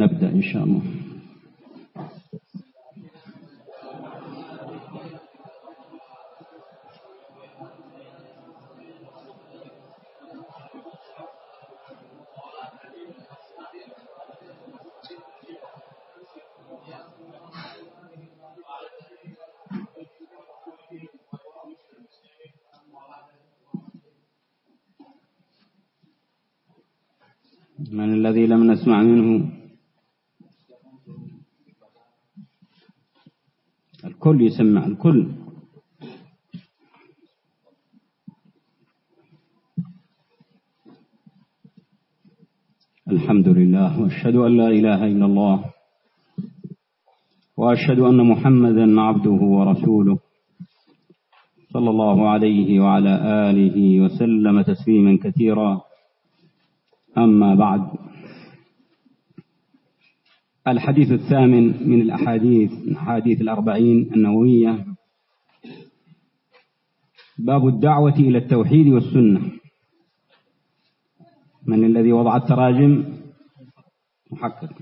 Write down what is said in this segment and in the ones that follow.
نبدأ إن شاء الله. من الذي لم نسمع منه الكل يسمع الكل. الحمد لله وأشهد أن لا إله إلا الله وأشهد أن محمدا عبده ورسوله صلى الله عليه وعلى آله وسلم تسليما كثيرا. أما بعد الحديث الثامن من الأحاديث أحاديث الأربعين النووية. باب الدعوة إلى التوحيد والسنة. من الذي وضع التراجم؟ محقق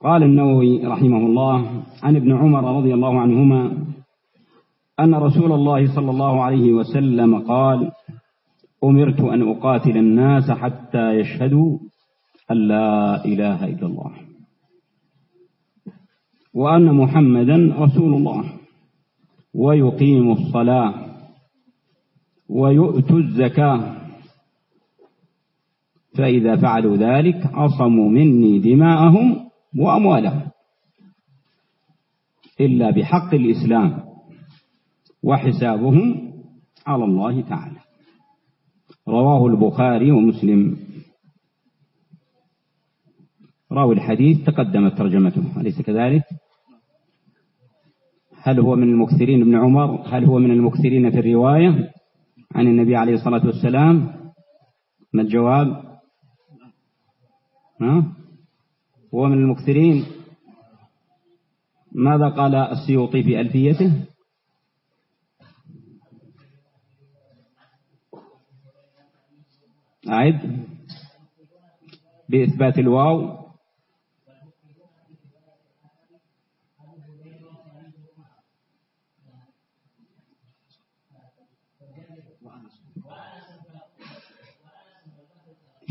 قال النووي رحمه الله عن ابن عمر رضي الله عنهما أن رسول الله صلى الله عليه وسلم قال أمرت أن أقاتل الناس حتى يشهدوا أن لا إله إلا الله وأن محمدا رسول الله ويقيم الصلاة ويؤتوا الزكاة فإذا فعلوا ذلك عصموا مني دماءهم وأموالهم إلا بحق الإسلام وحسابهم على الله تعالى رواه البخاري ومسلم راوي الحديث تقدمت ترجمته أليس كذلك؟ هل هو من المكثرين ابن عمر؟ هل هو من المكثرين في الرواية عن النبي عليه الصلاة والسلام؟ ما الجواب؟ ها؟ هو من المكثرين. ماذا قال السيوطي في ألفيته؟ أعد. بإثبات الواو.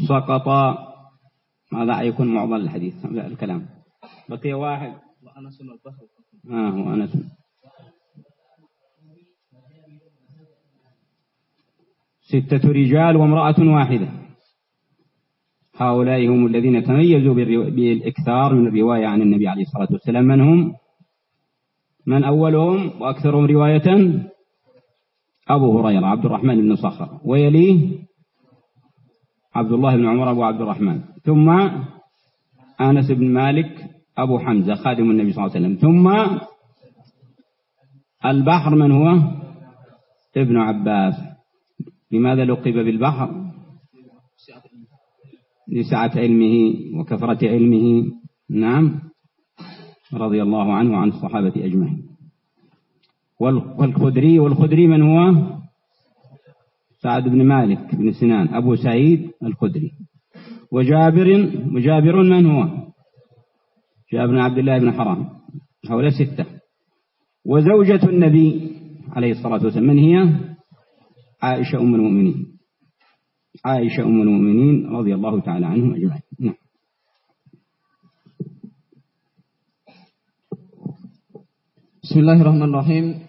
سقط ماذا يكون معضل الحديث؟ الكلام. بقي واحد. وأنس البخل. آه وأنس ستة رجال وامرأة واحدة. هؤلاء هم الذين تميزوا بالإكثار من الرواية عن النبي عليه الصلاة والسلام. من هم؟ من أولهم وأكثرهم رواية؟ أبو هريرة عبد الرحمن بن صخر. ويليه؟ عبد الله بن عمر أبو عبد الرحمن. ثم أنس بن مالك أبو حمزة خادم النبي صلى الله عليه وسلم. ثم البحر من هو؟ ابن عباس. لماذا لقب بالبحر؟ لسعة علمه وكثرة علمه. نعم. رضي الله عنه وعن الصحابة أجمعين. والخدري والخدري من هو؟ سعد بن مالك بن سنان أبو سعيد الخدري. وجابر وجابر من هو؟ جابر بن عبد الله بن حرام. هؤلاء ستة. وزوجة النبي عليه الصلاة والسلام من هي؟ عائشة أم المؤمنين. عائشة أم المؤمنين رضي الله تعالى عنهم أجمعين. نعم. Bismillahirrahmanirrahim.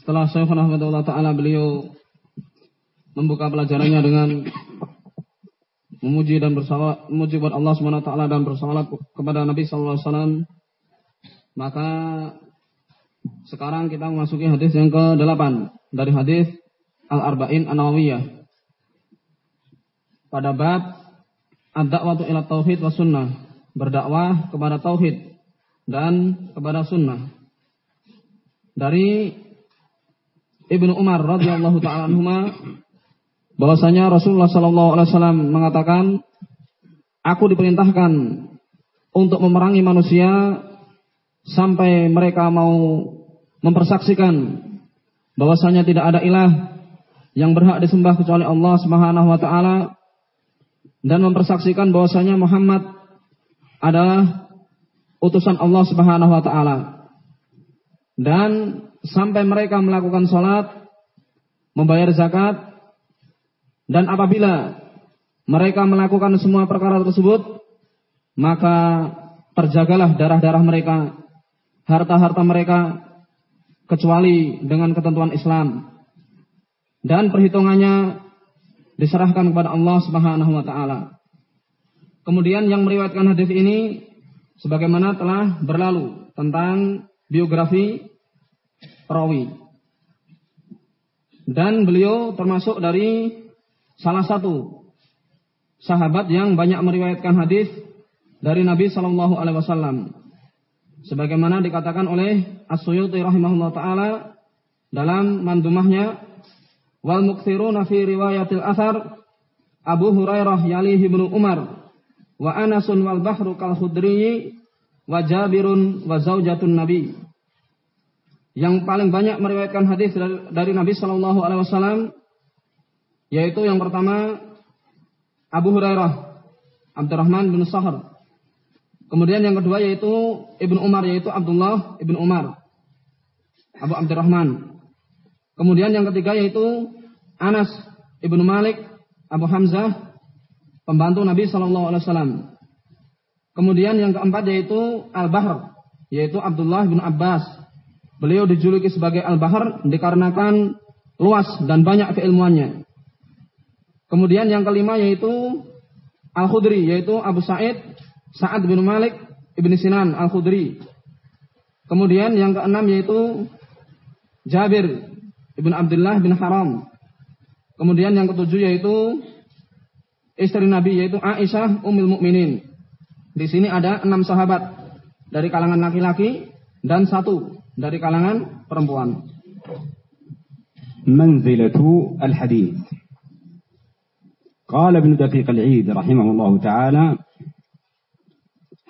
Setelah Syekh Rahmatullah Ta'ala beliau membuka pelajarannya dengan memuji dan bersalat, memuji buat Allah Subhanahu Taala dan bersalat kepada Nabi Sallallahu Alaihi Wasallam, maka sekarang kita memasuki hadis yang ke-8 dari hadis Al-Arba'in An-Nawawiyah. Pada bab ad-da'watu ila tauhid wa sunnah, berdakwah kepada tauhid dan kepada sunnah. Dari Ibnu Umar radhiyallahu taala anhuma bahwasanya Rasulullah sallallahu alaihi wasallam mengatakan aku diperintahkan untuk memerangi manusia sampai mereka mau mempersaksikan bahwasanya tidak ada ilah yang berhak disembah kecuali Allah Subhanahu wa taala dan mempersaksikan bahwasanya Muhammad adalah utusan Allah Subhanahu wa taala. Dan sampai mereka melakukan salat, membayar zakat dan apabila mereka melakukan semua perkara tersebut, maka terjagalah darah-darah mereka, harta-harta mereka kecuali dengan ketentuan Islam. Dan perhitungannya diserahkan kepada Allah Subhanahu wa taala. Kemudian yang meriwayatkan hadis ini sebagaimana telah berlalu tentang biografi perawi. Dan beliau termasuk dari salah satu sahabat yang banyak meriwayatkan hadis dari Nabi Shallallahu alaihi wasallam. Sebagaimana dikatakan oleh As-Suyuti rahimahullah taala dalam mandumahnya wal mukthiruna fi riwayatil athar Abu Hurairah yalihi ibnu Umar wa Anasun wal bahru kal khudri wa Jabirun wa zaujatun Nabi. Yang paling banyak meriwayatkan hadis dari, Nabi Shallallahu Alaihi Wasallam yaitu yang pertama Abu Hurairah Abdurrahman bin Sahar. Kemudian yang kedua yaitu Ibnu Umar yaitu Abdullah Ibnu Umar Abu Abdurrahman. Kemudian yang ketiga yaitu Anas Ibnu Malik Abu Hamzah pembantu Nabi Shallallahu Alaihi Wasallam. Kemudian yang keempat yaitu Al Bahr, yaitu Abdullah bin Abbas. Beliau dijuluki sebagai Al Bahr dikarenakan luas dan banyak keilmuannya. Kemudian yang kelima yaitu Al Khudri, yaitu Abu Said Sa'ad bin Malik ibn Sinan Al Khudri. Kemudian yang keenam yaitu Jabir ibn Abdullah bin Haram. Kemudian yang ketujuh yaitu istri Nabi yaitu Aisyah Ummul Mukminin. Di sini ada enam sahabat dari kalangan laki-laki dan satu dari kalangan perempuan. منزلة الحديث قال ابن دقيق العيد رحمه الله تعالى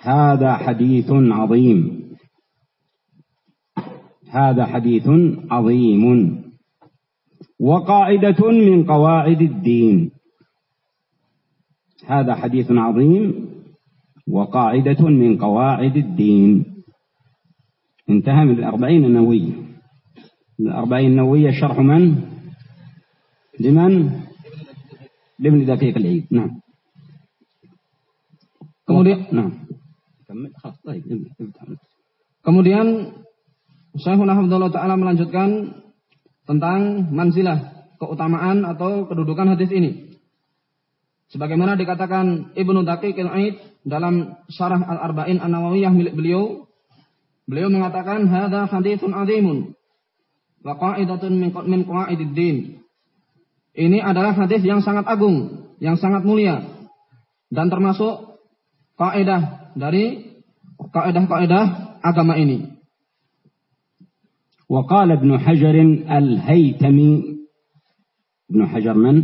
هذا حديث عظيم هذا حديث عظيم وقاعدة من قواعد الدين هذا حديث عظيم وقاعدة من قواعد الدين انتهى من الأربعين النووية الأربعين النووية شرح من لمن لابن دقيق العيد نعم kemudian نعم طيب kemudian Syekhul Alhamdulillah Ta'ala melanjutkan tentang manzilah, keutamaan atau kedudukan hadis ini. Sebagaimana dikatakan Ibnu Daqiqil Aid dalam Syarah Al-Arba'in An-Nawawiyah milik beliau, beliau mengatakan hadza haditsun azimun wa qa'idatun min qawaidid din. Ini adalah hadis yang sangat agung, yang sangat mulia dan termasuk kaidah dari kaidah-kaidah agama ini. وقال ابن حجر الهيتمي ابن حجر من؟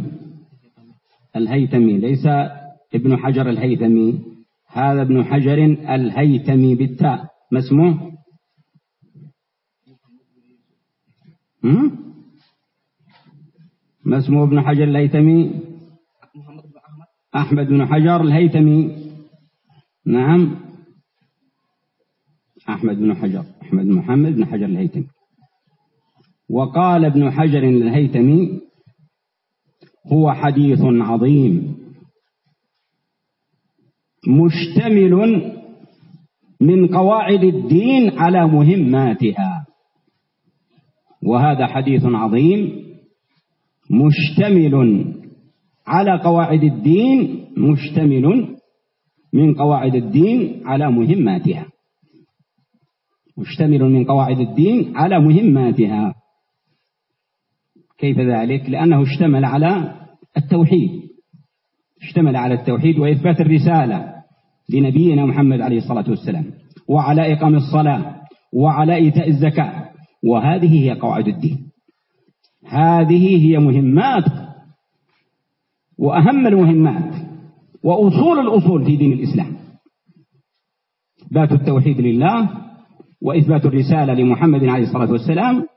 الهيثمي ليس ابن حجر الهيثمي هذا ابن حجر الهيثمي بالتاء ما اسمه ما اسمه ابن حجر الهيثمي. أحمد بن حجر الهيثمي. نعم. أحمد بن حجر. أحمد محمد بن حجر الهيثمي. وقال ابن حجر الهيثمي هو حديث عظيم. مشتمل من قواعد الدين على مهماتها. وهذا حديث عظيم مشتمل على قواعد الدين مشتمل من قواعد الدين على مهماتها. مشتمل من قواعد الدين على مهماتها. كيف ذلك؟ لأنه اشتمل على التوحيد. اشتمل على التوحيد وإثبات الرسالة لنبينا محمد عليه الصلاة والسلام وعلى إقام الصلاة وعلى إيتاء الزكاة. وهذه هي قواعد الدين. هذه هي مهمات وأهم المهمات وأصول الأصول في دين الإسلام. إثبات التوحيد لله وإثبات الرسالة لمحمد عليه الصلاة والسلام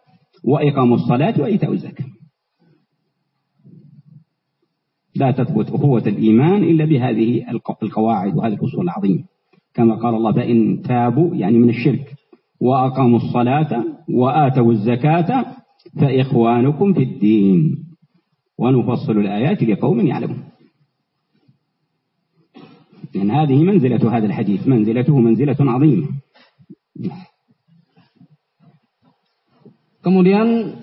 وإقام الصلاة وإيتاء الزكاة. لا تثبت أخوة الإيمان إلا بهذه القواعد وهذه الأصول العظيمة. كما قال الله فإن تابوا يعني من الشرك. وأقاموا الصلاة وآتوا الزكاة فإخوانكم في الدين ونفصل الآيات لقوم يعلمون لأن هذه منزلة هذا الحديث منزلته منزلة عظيمة Kemudian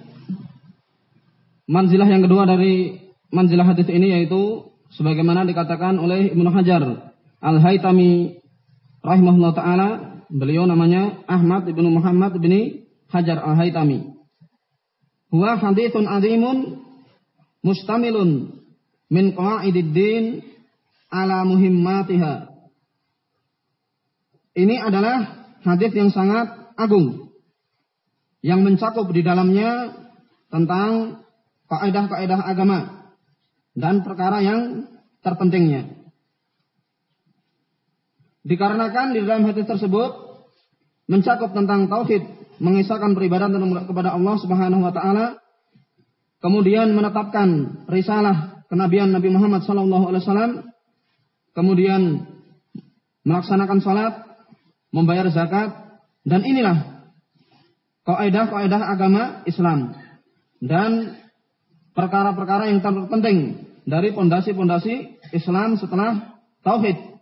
manzilah yang kedua dari manzilah hadis ini yaitu sebagaimana dikatakan oleh Ibnu Hajar Al-Haytami rahimahullah taala, beliau namanya Ahmad Ibnu Muhammad bin Hajar Al-Haytami. Huwa haditsun azimun mustamilun min qawaidid din ala muhimmatiha. Ini adalah hadis yang sangat agung yang mencakup di dalamnya tentang kaidah-kaidah agama dan perkara yang terpentingnya. Dikarenakan di dalam hadis tersebut mencakup tentang tauhid, mengisahkan peribadatan kepada Allah Subhanahu wa taala, kemudian menetapkan risalah kenabian Nabi Muhammad sallallahu alaihi wasallam, kemudian melaksanakan salat, membayar zakat, dan inilah kaidah-kaidah agama Islam dan perkara-perkara yang terpenting dari pondasi-pondasi Islam setelah tauhid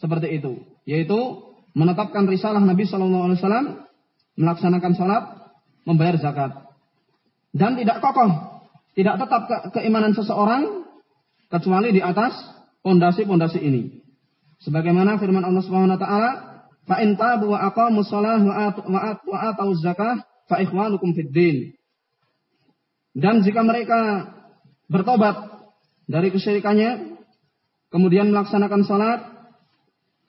seperti itu, yaitu menetapkan risalah Nabi Shallallahu Alaihi Wasallam, melaksanakan sholat, membayar zakat, dan tidak kokoh, tidak tetap ke keimanan seseorang kecuali di atas pondasi-pondasi ini. Sebagaimana firman Allah Subhanahu Wa Taala, fa in tabu wa aqamu wa atau zakah fa ikhwanukum fid. Dan jika mereka bertobat dari kesyirikannya, kemudian melaksanakan salat,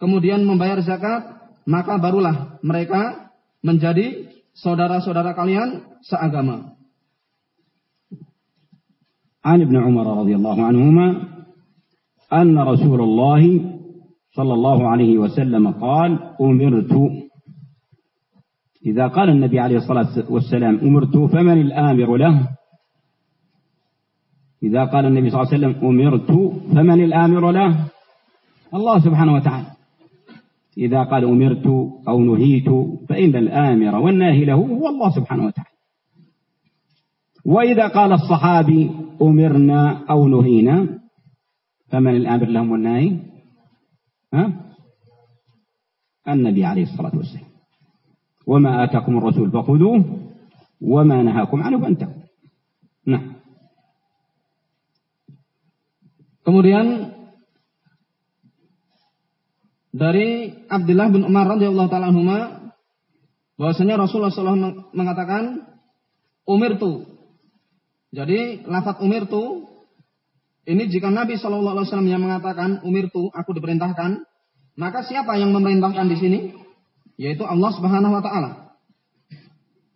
kemudian membayar zakat, maka barulah mereka menjadi saudara-saudara kalian seagama. عن ابن عمر رضي الله عنهما أن رسول الله صلى الله عليه وسلم قال أمرت إذا قال النبي عليه الصلاة والسلام أمرت فمن الآمر له إذا قال النبي صلى الله عليه وسلم أمرت فمن الآمر له الله سبحانه وتعالى إذا قال أمرت أو نهيت فإن الآمر والناهي له هو الله سبحانه وتعالى. وإذا قال الصحابي أمرنا أو نهينا فمن الآمر لهم والناهي؟ ها؟ النبي عليه الصلاة والسلام. وما آتاكم الرسول فخذوه وما نهاكم عنه فانتهوا. نعم. Kemudian dari Abdullah bin Umar radhiyallahu taala anhuma bahwasanya Rasulullah SAW mengatakan umirtu. Jadi lafaz umirtu ini jika Nabi Shallallahu Alaihi Wasallam yang mengatakan umirtu aku diperintahkan, maka siapa yang memerintahkan di sini? Yaitu Allah Subhanahu Wa Taala.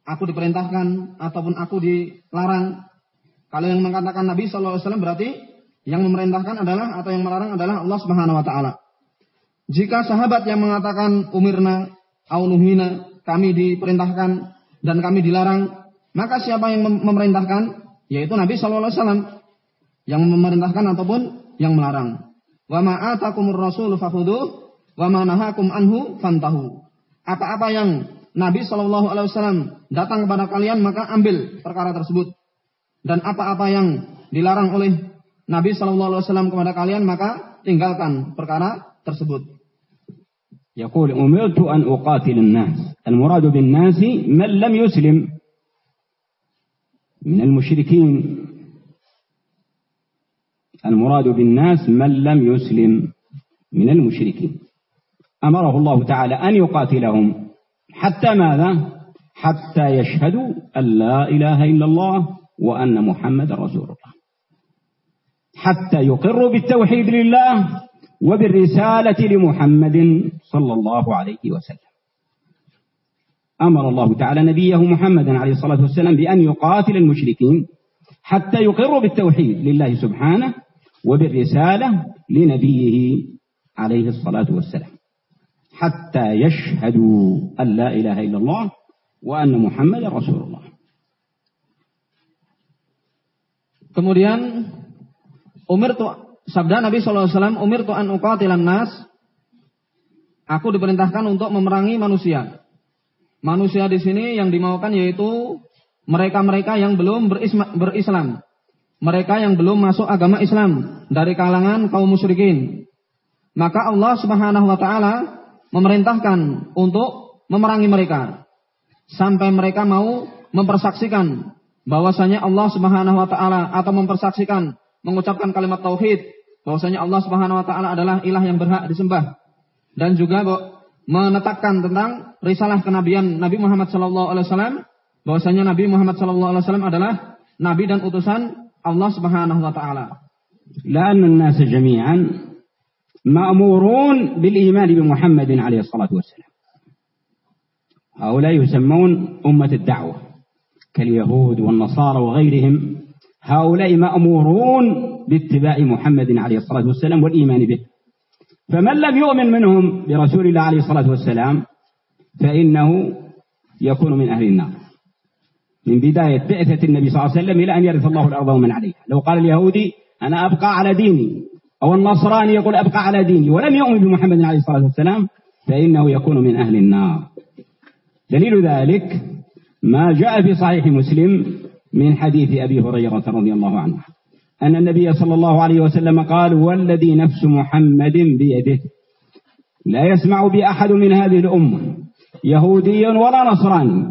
Aku diperintahkan ataupun aku dilarang. Kalau yang mengatakan Nabi Shallallahu Alaihi Wasallam berarti yang memerintahkan adalah atau yang melarang adalah Allah Subhanahu wa taala. Jika sahabat yang mengatakan umirna aunuhina kami diperintahkan dan kami dilarang, maka siapa yang memerintahkan? Yaitu Nabi Shallallahu alaihi wasallam yang memerintahkan ataupun yang melarang. Wa ma atakumur rasul wa ma nahakum anhu fantahu. Apa-apa yang Nabi Shallallahu alaihi wasallam datang kepada kalian maka ambil perkara tersebut. Dan apa-apa yang dilarang oleh Nabi Shallallahu Alaihi Wasallam kepada kalian maka tinggalkan perkara tersebut. يقول أمرت أن أقاتل الناس. المراد بالناس من لم يسلم. من المشركين. المراد بالناس من لم يسلم. من المشركين. أمره الله تعالى أن يقاتلهم. حتى ماذا؟ حتى يشهدوا أن لا إله إلا الله وأن محمد رسول الله. حتى يقروا بالتوحيد لله. وبالرسالة لمحمد صلى الله عليه وسلم. أمر الله تعالى نبيه محمدا عليه الصلاة والسلام بأن يقاتل المشركين حتى يقروا بالتوحيد لله سبحانه وبالرسالة لنبيه عليه الصلاة والسلام. حتى يشهدوا أن لا إله إلا الله وأن محمد رسول الله. Kemudian umir tu sabda Nabi sallallahu alaihi wasallam, umir tu an uqatilan nas. Aku diperintahkan untuk memerangi manusia. Manusia di sini yang dimaukan yaitu mereka-mereka yang belum berislam. Mereka yang belum masuk agama Islam dari kalangan kaum musyrikin. Maka Allah Subhanahu wa taala memerintahkan untuk memerangi mereka sampai mereka mau mempersaksikan bahwasanya Allah Subhanahu wa taala atau mempersaksikan mengucapkan kalimat tauhid bahwasanya Allah Subhanahu wa taala adalah ilah yang berhak disembah dan juga menetapkan tentang risalah kenabian Nabi Muhammad sallallahu alaihi wasallam bahwasanya Nabi Muhammad sallallahu alaihi wasallam adalah nabi dan utusan Allah Subhanahu wa taala. لأن الناس جميعا مأمورون بالإيمان بمحمد عليه الصلاة والسلام هؤلاء يسمون أمة الدعوة كاليهود والنصارى وغيرهم هؤلاء مأمورون باتباع محمد عليه الصلاة والسلام والإيمان به. فمن لم يؤمن منهم برسول الله عليه الصلاة والسلام فإنه يكون من أهل النار. من بداية بعثة النبي صلى الله عليه وسلم إلى أن يرث الله الأرض ومن عليها. لو قال اليهودي أنا أبقى على ديني أو النصراني يقول أبقى على ديني ولم يؤمن بمحمد عليه الصلاة والسلام فإنه يكون من أهل النار. دليل ذلك ما جاء في صحيح مسلم من حديث أبي هريرة رضي الله عنه. أن النبي صلى الله عليه وسلم قال والذي نفس محمد بيده لا يسمع بأحد من هذه الأمة يهودي ولا نصراني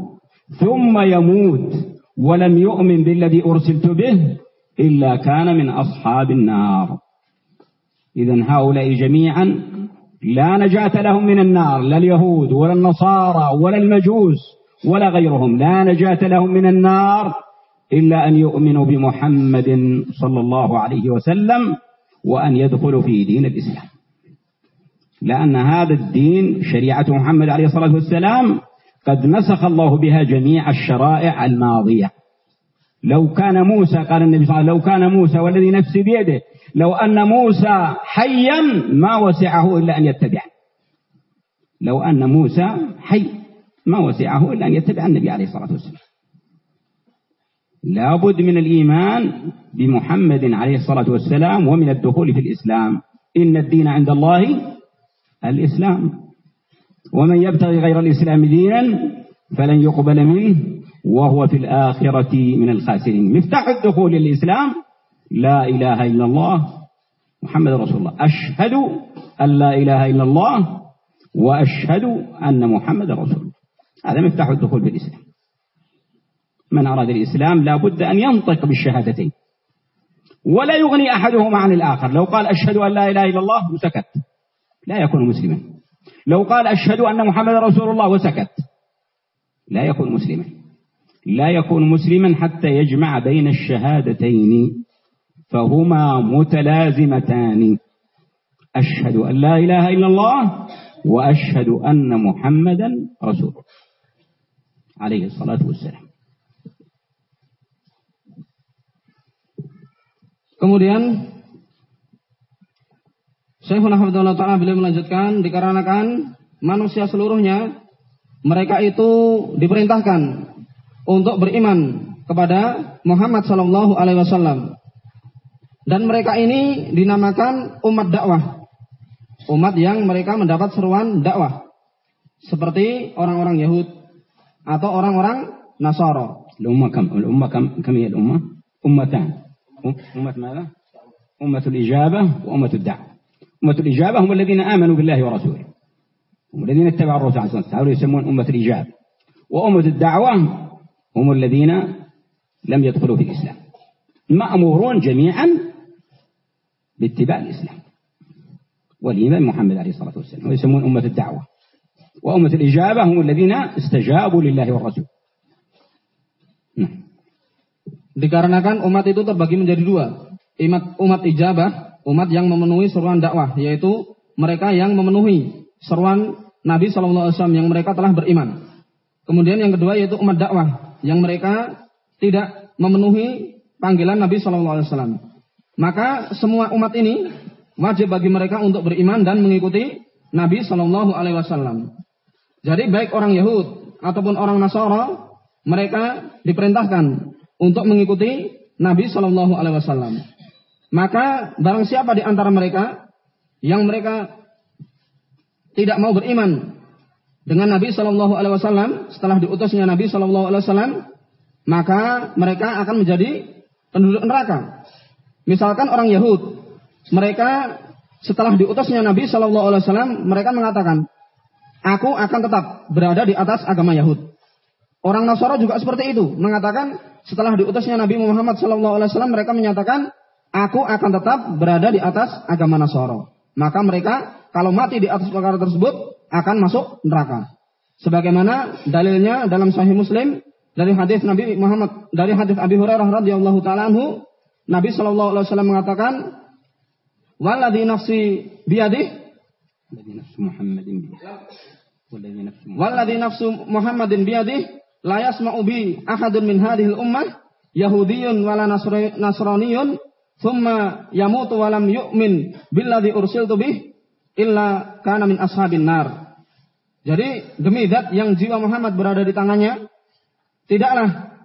ثم يموت ولم يؤمن بالذي أرسلت به إلا كان من أصحاب النار. إذا هؤلاء جميعا لا نجاة لهم من النار لا اليهود ولا النصارى ولا المجوس ولا غيرهم لا نجاة لهم من النار إلا أن يؤمنوا بمحمد صلى الله عليه وسلم وأن يدخلوا في دين الإسلام. لأن هذا الدين شريعة محمد عليه الصلاة والسلام قد نسخ الله بها جميع الشرائع الماضية. لو كان موسى قال النبي صلى الله عليه وسلم لو كان موسى والذي نفسي بيده لو أن موسى حيا ما وسعه إلا أن يتبعه لو أن موسى حي ما وسعه إلا أن يتبع النبي عليه الصلاة والسلام. لابد من الإيمان بمحمد عليه الصلاة والسلام ومن الدخول في الإسلام. إن الدين عند الله الإسلام. ومن يبتغي غير الإسلام دينا فلن يقبل منه وهو في الآخرة من الخاسرين. مفتاح الدخول للإسلام. لا إله إلا الله محمد رسول الله. أشهد أن لا إله إلا الله وأشهد أن محمد رسول الله. هذا مفتاح الدخول في الإسلام من أراد الإسلام لا بد أن ينطق بالشهادتين. ولا يغني أحدهما عن الآخر. لو قال أشهد أن لا إله إلا الله وسكت. لا يكون مسلما. لو قال أشهد أن محمد رسول الله وسكت. لا يكون مسلما. لا يكون مسلما حتى يجمع بين الشهادتين. فهما متلازمتان. أشهد أن لا إله إلا الله وأشهد أن محمدا رسول عليه الصلاة والسلام. Kemudian Syekhuna Hafidhullah Ta'ala beliau melanjutkan dikarenakan manusia seluruhnya mereka itu diperintahkan untuk beriman kepada Muhammad Shallallahu Alaihi Wasallam dan mereka ini dinamakan umat dakwah umat yang mereka mendapat seruan dakwah seperti orang-orang Yahud atau orang-orang Nasara. Umat kami, ummah kam, kam. Ya, أمة ماذا؟ أمة الإجابة وأمة الدعوة. أمة الإجابة هم الذين آمنوا بالله ورسوله. هم الذين اتبعوا الرسول عليه الصلاة والسلام. يسمون أمة الإجابة. وأمة الدعوة هم الذين لم يدخلوا في الإسلام. مأمورون جميعا باتباع الإسلام. والإيمان محمد عليه الصلاة والسلام. ويسمون أمة الدعوة. وأمة الإجابة هم الذين استجابوا لله والرسول. نعم. Dikarenakan umat itu terbagi menjadi dua. Umat, umat ijabah umat yang memenuhi seruan dakwah, yaitu mereka yang memenuhi seruan Nabi Wasallam yang mereka telah beriman. Kemudian yang kedua yaitu umat dakwah yang mereka tidak memenuhi panggilan Nabi Wasallam. Maka semua umat ini wajib bagi mereka untuk beriman dan mengikuti Nabi Shallallahu Alaihi Wasallam. Jadi baik orang Yahud ataupun orang Nasara mereka diperintahkan untuk mengikuti Nabi Shallallahu Alaihi Wasallam. Maka barang siapa di antara mereka yang mereka tidak mau beriman dengan Nabi Shallallahu Alaihi Wasallam setelah diutusnya Nabi Shallallahu Alaihi Wasallam, maka mereka akan menjadi penduduk neraka. Misalkan orang Yahud, mereka setelah diutusnya Nabi Shallallahu Alaihi Wasallam, mereka mengatakan, aku akan tetap berada di atas agama Yahud. Orang Nasara juga seperti itu, mengatakan setelah diutusnya Nabi Muhammad SAW, mereka menyatakan, aku akan tetap berada di atas agama Nasara. Maka mereka kalau mati di atas perkara tersebut akan masuk neraka. Sebagaimana dalilnya dalam Sahih Muslim dari hadis Nabi Muhammad dari hadis Abi Hurairah radhiyallahu taala anhu, Nabi Shallallahu alaihi wasallam mengatakan, "Walladzi nafsi biyadih" Walladzi nafsu Muhammadin biyadih la yasma'u bi ahadun min hadhil ummah yahudiyyun wala nasraniyun thumma yamutu wa lam yu'min billadhi ursiltu bih illa kana min ashabin nar. Jadi demi zat yang jiwa Muhammad berada di tangannya, tidaklah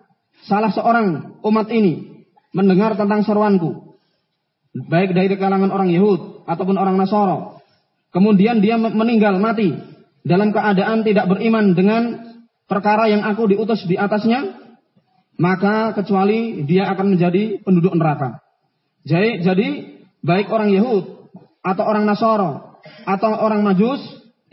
salah seorang umat ini mendengar tentang seruanku, baik dari kalangan orang Yahud ataupun orang Nasoro. Kemudian dia meninggal mati dalam keadaan tidak beriman dengan perkara yang aku diutus di atasnya, maka kecuali dia akan menjadi penduduk neraka. Jadi, jadi baik orang Yahud atau orang Nasoro atau orang Majus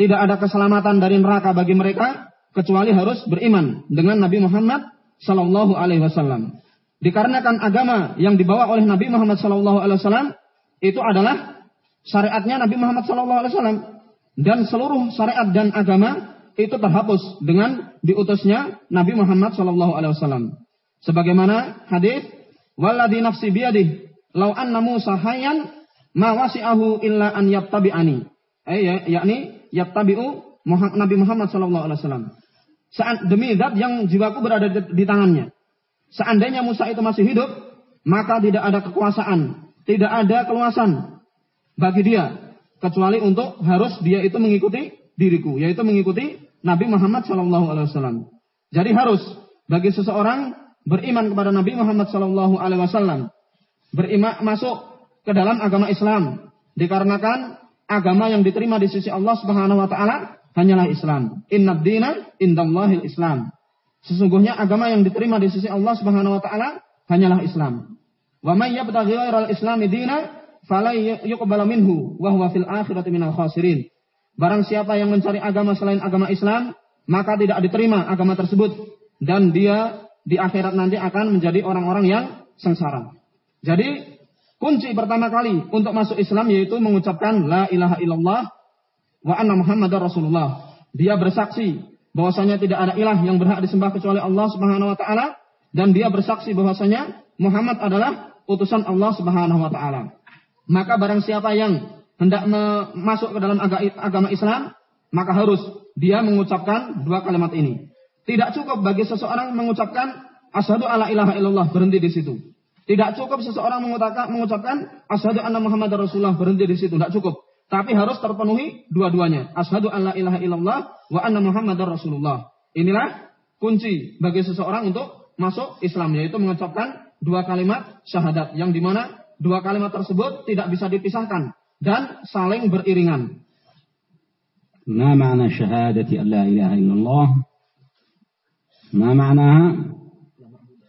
tidak ada keselamatan dari neraka bagi mereka kecuali harus beriman dengan Nabi Muhammad Sallallahu Alaihi Wasallam. Dikarenakan agama yang dibawa oleh Nabi Muhammad Sallallahu Alaihi Wasallam itu adalah syariatnya Nabi Muhammad Sallallahu Alaihi Wasallam dan seluruh syariat dan agama itu terhapus dengan diutusnya Nabi Muhammad Shallallahu Alaihi Wasallam. Sebagaimana hadis waladhi nafsi biyadih lau anna Musa hayyan ma wasi'ahu illa an yattabi'ani. Eh ya, yakni yattabi'u Nabi Muhammad Shallallahu Alaihi Wasallam. Saat demi zat yang jiwaku berada di tangannya. Seandainya Musa itu masih hidup, maka tidak ada kekuasaan, tidak ada keluasan bagi dia kecuali untuk harus dia itu mengikuti diriku, yaitu mengikuti Nabi Muhammad Shallallahu Alaihi Wasallam. Jadi harus bagi seseorang beriman kepada Nabi Muhammad Shallallahu Alaihi Wasallam, beriman masuk ke dalam agama Islam, dikarenakan agama yang diterima di sisi Allah Subhanahu Wa Taala hanyalah Islam. Inna dina indallahil Islam. Sesungguhnya agama yang diterima di sisi Allah Subhanahu Wa Taala hanyalah Islam. Wa may yabtaghi ghairal islami dina fala yuqbalu minhu wa huwa fil akhirati minal khasirin. Barang siapa yang mencari agama selain agama Islam, maka tidak diterima agama tersebut dan dia di akhirat nanti akan menjadi orang-orang yang sengsara. Jadi kunci pertama kali untuk masuk Islam yaitu mengucapkan la ilaha illallah wa anna muhammadar rasulullah. Dia bersaksi bahwasanya tidak ada ilah yang berhak disembah kecuali Allah Subhanahu wa taala dan dia bersaksi bahwasanya Muhammad adalah utusan Allah Subhanahu wa taala. Maka barang siapa yang hendak masuk ke dalam agama Islam, maka harus dia mengucapkan dua kalimat ini. Tidak cukup bagi seseorang mengucapkan asyhadu alla ilaha illallah berhenti di situ. Tidak cukup seseorang mengucapkan, asyhadu anna Muhammad Rasulullah berhenti di situ. Tidak cukup. Tapi harus terpenuhi dua-duanya. Asyhadu alla ilaha illallah wa anna Muhammad Rasulullah. Inilah kunci bagi seseorang untuk masuk Islam yaitu mengucapkan dua kalimat syahadat yang di mana dua kalimat tersebut tidak bisa dipisahkan dan saling beriringan. ما معنى شهادة أن لا إله إلا الله ما معناها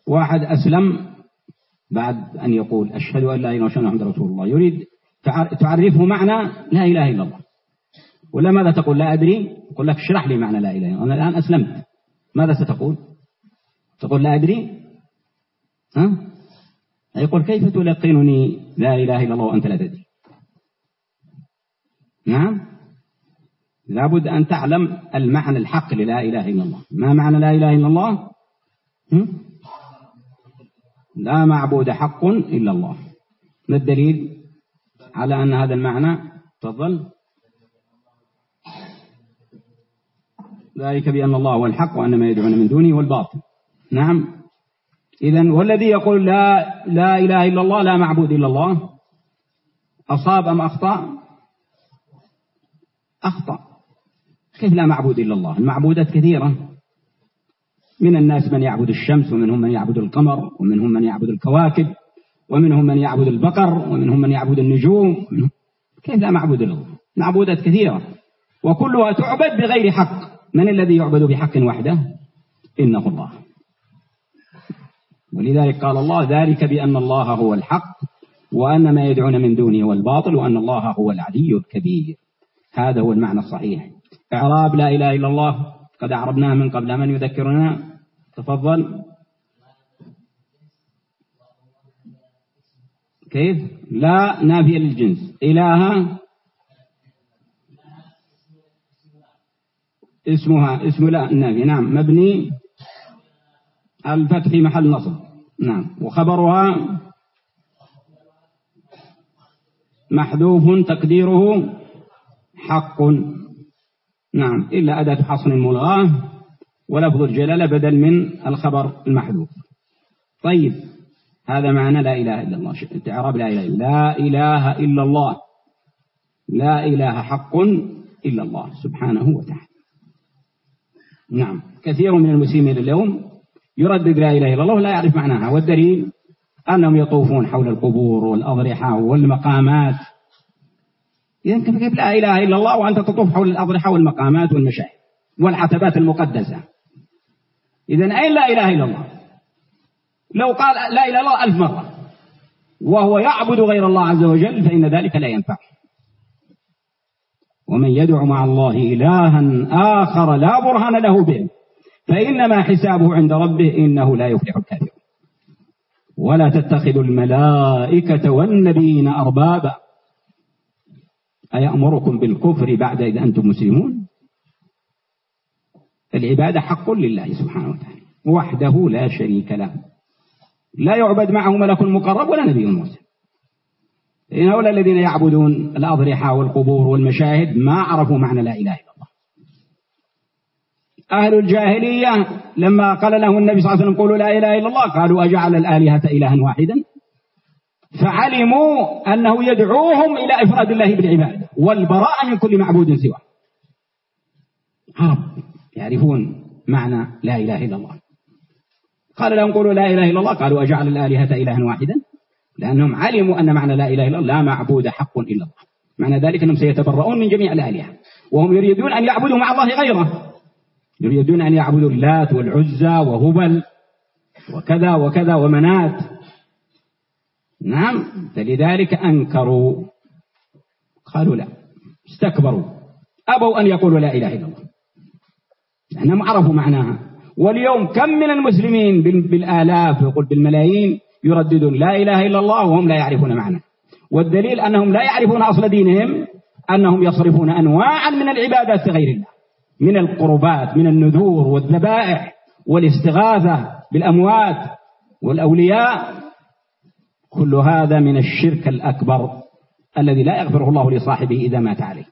واحد أسلم بعد أن يقول أشهد أن لا إله إلا الله محمد رسول الله يريد تعرفه معنى لا إله إلا الله ولا ماذا تقول لا أدري يقول لك اشرح لي معنى لا إله إلا الله أنا الآن أسلمت ماذا ستقول تقول لا أدري ها يقول كيف تلقنني لا إله إلا الله وأنت لا تدري نعم. لابد أن تعلم المعنى الحق للا إله إلا الله. ما معنى لا إله إلا الله؟ لا معبود حق إلا الله. ما الدليل على أن هذا المعنى؟ تفضل. ذلك بأن الله هو الحق وأن ما يدعون من دونه هو الباطل. نعم. إذا والذي يقول لا لا إله إلا الله لا معبود إلا الله. أصاب أم أخطأ؟ أخطأ. كيف لا معبود إلا الله. المعبودات كثيرة. من الناس من يعبد الشمس ومنهم من يعبد القمر ومنهم من يعبد الكواكب ومنهم من يعبد البقر ومنهم من يعبد النجوم. كيف لا معبود له معبودات كثيرة. وكلها تعبد بغير حق. من الذي يعبد بحق وحده؟ إنه الله. ولذلك قال الله ذلك بأن الله هو الحق وأن ما يدعون من دونه هو الباطل وأن الله هو العلي الكبير. هذا هو المعنى الصحيح. إعراب لا إله إلا الله قد أعربناه من قبل. من يذكرنا؟ تفضل. كيف؟ لا نافية للجنس. إله اسمها اسم لا النافي نعم. مبني الفتح محل نصب. نعم. وخبرها محذوف تقديره حق. نعم إلا أداة حصر ملغاة ولفظ الجلالة بدل من الخبر المحذوف. طيب هذا معنى لا إله إلا الله اعراب لا إله إلا لا إله إلا الله. لا إله حق إلا الله سبحانه وتعالى. نعم كثير من المسلمين اليوم يردد لا إله إلا الله ولا يعرف معناها. والدليل أنهم يطوفون حول القبور والأضرحة والمقامات. إذا كيف لا إله إلا الله وأنت تطوف حول الأضرحة والمقامات والمشاهد والعتبات المقدسة. إذا أين لا إله إلا الله؟ لو قال لا إله إلا الله ألف مرة. وهو يعبد غير الله عز وجل فإن ذلك لا ينفع. ومن يدعو مع الله إلها آخر لا برهان له به فإنما حسابه عند ربه إنه لا يفلح الكافر ولا تتخذوا الملائكة والنبيين أربابا. أيأمركم بالكفر بعد إذا أنتم مسلمون؟ العبادة حق لله سبحانه وتعالى وحده لا شريك له. لا يعبد معه ملك مقرب ولا نبي مرسل. إن هؤلاء الذين يعبدون الأضرحة والقبور والمشاهد ما عرفوا معنى لا إله إلا الله. أهل الجاهلية لما قال له النبي صلى الله عليه وسلم قولوا لا إله إلا الله قالوا أجعل الآلهة إلها واحدا؟ فعلموا أنه يدعوهم إلى إفراد الله بالعبادة والبراءة من كل معبود سواه. عرب يعرفون معنى لا إله إلا الله. قال لهم قولوا لا إله إلا الله. قالوا أجعل الآلهة إلها واحدا؟ لأنهم علموا أن معنى لا إله إلا الله لا معبود حق إلا الله. معنى ذلك أنهم سيتبرؤون من جميع الآلهة. وهم يريدون أن يعبدوا مع الله غيره. يريدون أن يعبدوا اللات والعزى وهبل وكذا وكذا ومنات. نعم. فلذلك أنكروا. قالوا لا. استكبروا. أبوا أن يقولوا لا إله إلا الله. لأنهم عرفوا معناها. واليوم كم من المسلمين بالآلاف يقول بالملايين يرددون لا إله إلا الله وهم لا يعرفون معنى والدليل أنهم لا يعرفون أصل دينهم أنهم يصرفون أنواعا من العبادات غير الله. من القربات من النذور والذبائح والاستغاثة بالأموات والأولياء. كل هذا من الشرك الأكبر الذي لا يغفره الله لصاحبه إذا مات عليه.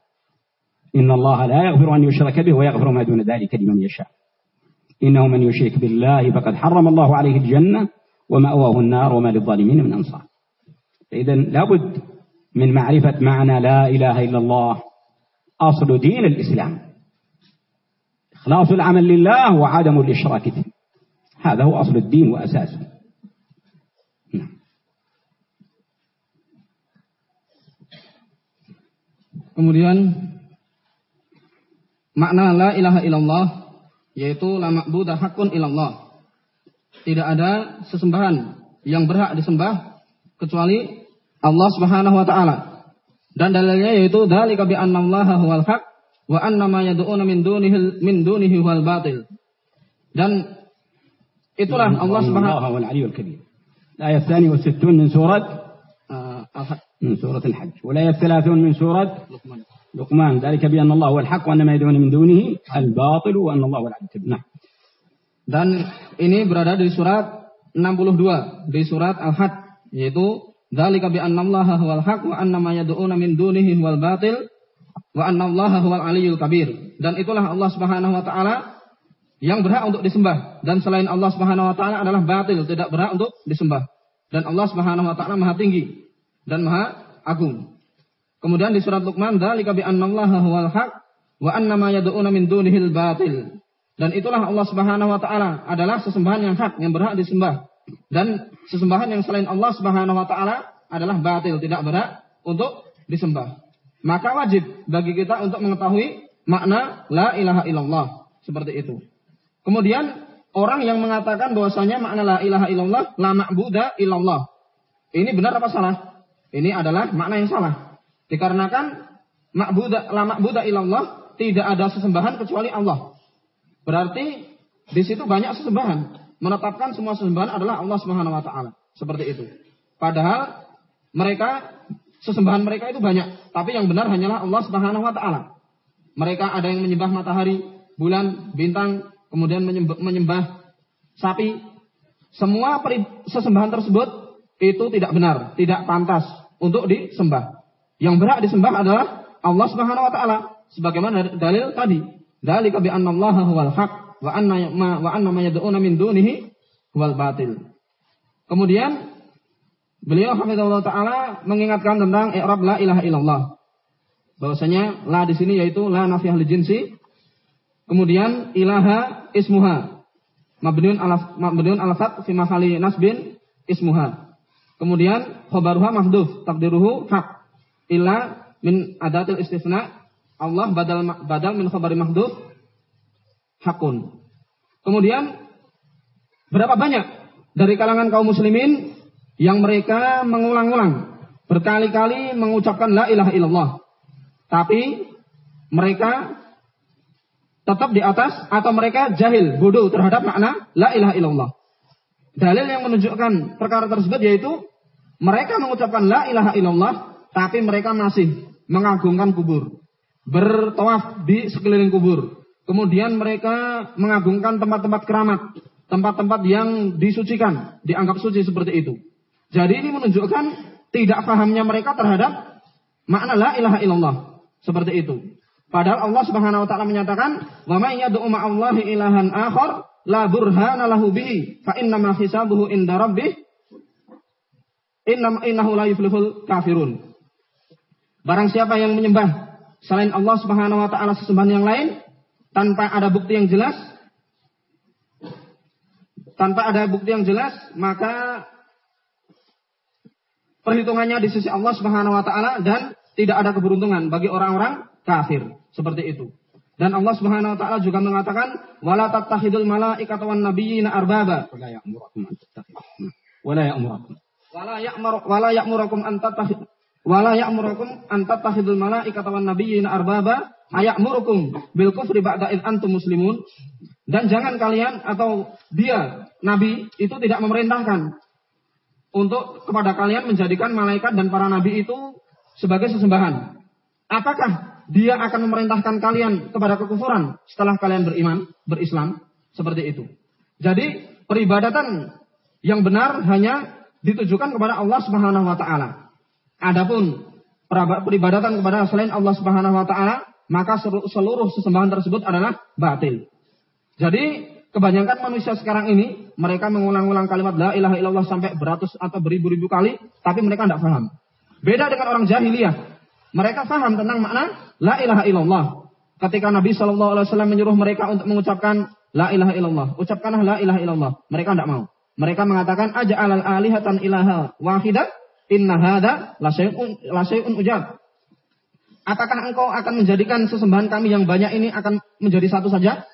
إن الله لا يغفر أن يشرك به ويغفر ما دون ذلك لمن يشاء. إنه من يشرك بالله فقد حرم الله عليه الجنة ومأواه النار وما للظالمين من أنصار. إذا لابد من معرفة معنى لا إله إلا الله أصل دين الإسلام. إخلاص العمل لله وعدم الإشراك به هذا هو أصل الدين وأساسه. Kemudian makna la ilaha illallah yaitu la ma'budu hakun illallah. Tidak ada sesembahan yang berhak disembah kecuali Allah Subhanahu wa taala. Dan dalilnya yaitu dzalika bi annallaha huwal haq wa anna ma yad'una min dunihi min dunihi wal batil. Dan itulah Allah Subhanahu wa taala al-'aliyyul الآية الثانية والستون من سورة من سورة الحج والآية الثلاثون من سورة لقمان لقمان ذلك بأن الله هو الحق وأن ما يدعون من دونه الباطل وأن الله هو العلي نعم Dan ini berada di surat 62 di surat Al-Had yaitu dzalika bi annallaha huwal haq wa anna ma yad'una min dunihi huwal batil wa annallaha huwal aliyyul kabir. Dan itulah Allah Subhanahu wa taala yang berhak untuk disembah dan selain Allah Subhanahu wa taala adalah batil, tidak berhak untuk disembah. Dan Allah Subhanahu wa taala Maha tinggi dan Maha agung. Kemudian di surat Luqman, dzalika bi annallaha huwal haq wa anna ma yad'una min batil. Dan itulah Allah Subhanahu wa taala adalah sesembahan yang hak yang berhak disembah dan sesembahan yang selain Allah Subhanahu wa taala adalah batil, tidak berat untuk disembah. Maka wajib bagi kita untuk mengetahui makna la ilaha illallah seperti itu. Kemudian orang yang mengatakan bahwasanya makna la ilaha illallah la ma'buda illallah. Ini benar apa salah? Ini adalah makna yang salah. Dikarenakan ma'buda la ma'buda illallah tidak ada sesembahan kecuali Allah. Berarti di situ banyak sesembahan. Menetapkan semua sesembahan adalah Allah Subhanahu wa taala. Seperti itu. Padahal mereka sesembahan mereka itu banyak, tapi yang benar hanyalah Allah Subhanahu wa taala. Mereka ada yang menyembah matahari, bulan, bintang, kemudian menyembah, menyembah sapi. Semua sesembahan tersebut itu tidak benar, tidak pantas untuk disembah. Yang berhak disembah adalah Allah Subhanahu wa taala sebagaimana dalil tadi. Dalika bi anna Allah huwal haq wa anna ma wa anna ma yad'una min dunihi huwal batil. Kemudian Beliau hafizahullah taala mengingatkan tentang i'rab la ilaha illallah. Bahwasanya la di sini yaitu la nafiyah jinsi. Kemudian ilaha ismuha. Mabniun ala mabniun ala fat fi mahali nasbin ismuha. Kemudian khabaruha mahdhuf takdiruhu hak. Illa min adatil istisna Allah badal badal min khabari mahdhuf hakun. Kemudian berapa banyak dari kalangan kaum muslimin yang mereka mengulang-ulang berkali-kali mengucapkan la ilaha illallah. Tapi mereka tetap di atas atau mereka jahil, bodoh terhadap makna la ilaha illallah. Dalil yang menunjukkan perkara tersebut yaitu mereka mengucapkan la ilaha illallah tapi mereka masih mengagungkan kubur, bertawaf di sekeliling kubur. Kemudian mereka mengagungkan tempat-tempat keramat, tempat-tempat yang disucikan, dianggap suci seperti itu. Jadi ini menunjukkan tidak pahamnya mereka terhadap makna la ilaha illallah. Seperti itu. Padahal Allah Subhanahu wa taala menyatakan, "Wa may yad'u ma'allahi ilahan akhar la burhana lahu bihi, fa inna ma hisabuhu inda rabbih inna innahu la yuflihul kafirun." Barang siapa yang menyembah selain Allah Subhanahu wa taala sesembahan yang lain tanpa ada bukti yang jelas, tanpa ada bukti yang jelas, maka perhitungannya di sisi Allah Subhanahu wa taala dan tidak ada keberuntungan bagi orang-orang kafir. Seperti itu. Dan Allah Subhanahu wa taala juga mengatakan wala tattakhidul malaikata wan nabiyyina arbaba. Wala ya'murukum an tattakhidhu wala ya'murukum. Wala ya'muru wala ya'murukum an tattakhidhu wala ya'murukum an tattakhidul malaikata wan nabiyyina arbaba. Aya'murukum bil kufri ba'da id antum muslimun. Dan jangan kalian atau dia nabi itu tidak memerintahkan untuk kepada kalian menjadikan malaikat dan para nabi itu sebagai sesembahan. Apakah dia akan memerintahkan kalian kepada kekufuran setelah kalian beriman, berislam? Seperti itu. Jadi peribadatan yang benar hanya ditujukan kepada Allah Subhanahu wa taala. Adapun peribadatan kepada selain Allah Subhanahu wa taala, maka seluruh sesembahan tersebut adalah batil. Jadi Kebanyakan manusia sekarang ini, mereka mengulang-ulang kalimat la ilaha illallah sampai beratus atau beribu-ribu kali, tapi mereka tidak paham. Beda dengan orang jahiliyah. Mereka paham tentang makna la ilaha illallah. Ketika Nabi Shallallahu Alaihi Wasallam menyuruh mereka untuk mengucapkan la ilaha illallah, ucapkanlah la ilaha illallah. Mereka tidak mau. Mereka mengatakan aja alal alihatan ilaha wahidah inna hada la syai'un ujab. Apakah engkau akan menjadikan sesembahan kami yang banyak ini akan menjadi satu saja?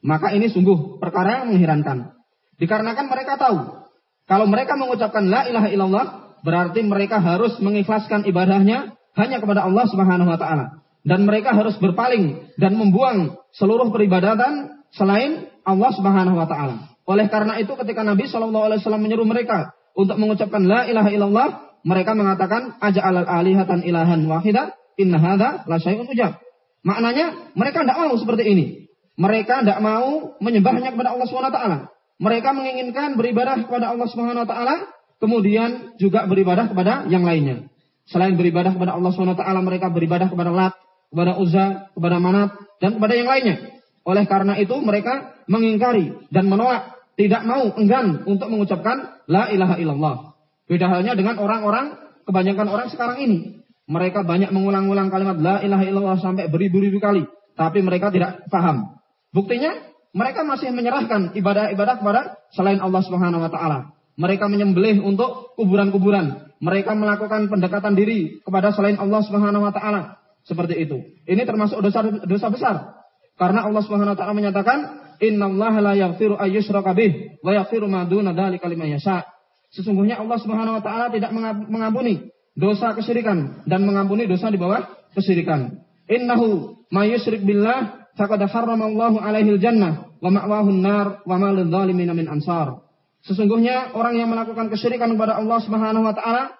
Maka ini sungguh perkara yang mengherankan. Dikarenakan mereka tahu, kalau mereka mengucapkan la ilaha illallah, berarti mereka harus mengikhlaskan ibadahnya hanya kepada Allah Subhanahu wa taala. Dan mereka harus berpaling dan membuang seluruh peribadatan selain Allah Subhanahu wa taala. Oleh karena itu ketika Nabi Shallallahu alaihi wasallam menyuruh mereka untuk mengucapkan la ilaha illallah, mereka mengatakan aja alal alihatan ilahan wahida inna hadza la syai'un ujab. Maknanya mereka tidak mau seperti ini. Mereka tidak mau menyembahnya kepada Allah SWT. Mereka menginginkan beribadah kepada Allah SWT, kemudian juga beribadah kepada yang lainnya. Selain beribadah kepada Allah SWT, mereka beribadah kepada Lat, kepada Uzza, kepada Manat, dan kepada yang lainnya. Oleh karena itu mereka mengingkari dan menolak, tidak mau enggan untuk mengucapkan La ilaha illallah. Beda halnya dengan orang-orang, kebanyakan orang sekarang ini. Mereka banyak mengulang-ulang kalimat La ilaha illallah sampai beribu-ribu kali. Tapi mereka tidak paham Buktinya mereka masih menyerahkan ibadah-ibadah kepada selain Allah taala. Mereka menyembelih untuk kuburan-kuburan. Mereka melakukan pendekatan diri kepada selain Allah Subhanahu wa taala. Seperti itu. Ini termasuk dosa dosa besar. Karena Allah Subhanahu wa taala menyatakan, "Innallaha la yaghfiru ayyushraka bih wa yaghfiru ma duna dzalika liman yasha." Sesungguhnya Allah Subhanahu wa taala tidak mengampuni dosa kesyirikan dan mengampuni dosa di bawah kesyirikan. Innahu may yusyrik billah faqad harramallahu alaihi jannah wa ma'wahu nar wa ma lidh-dhalimin min ansar. Sesungguhnya orang yang melakukan kesyirikan kepada Allah Subhanahu wa taala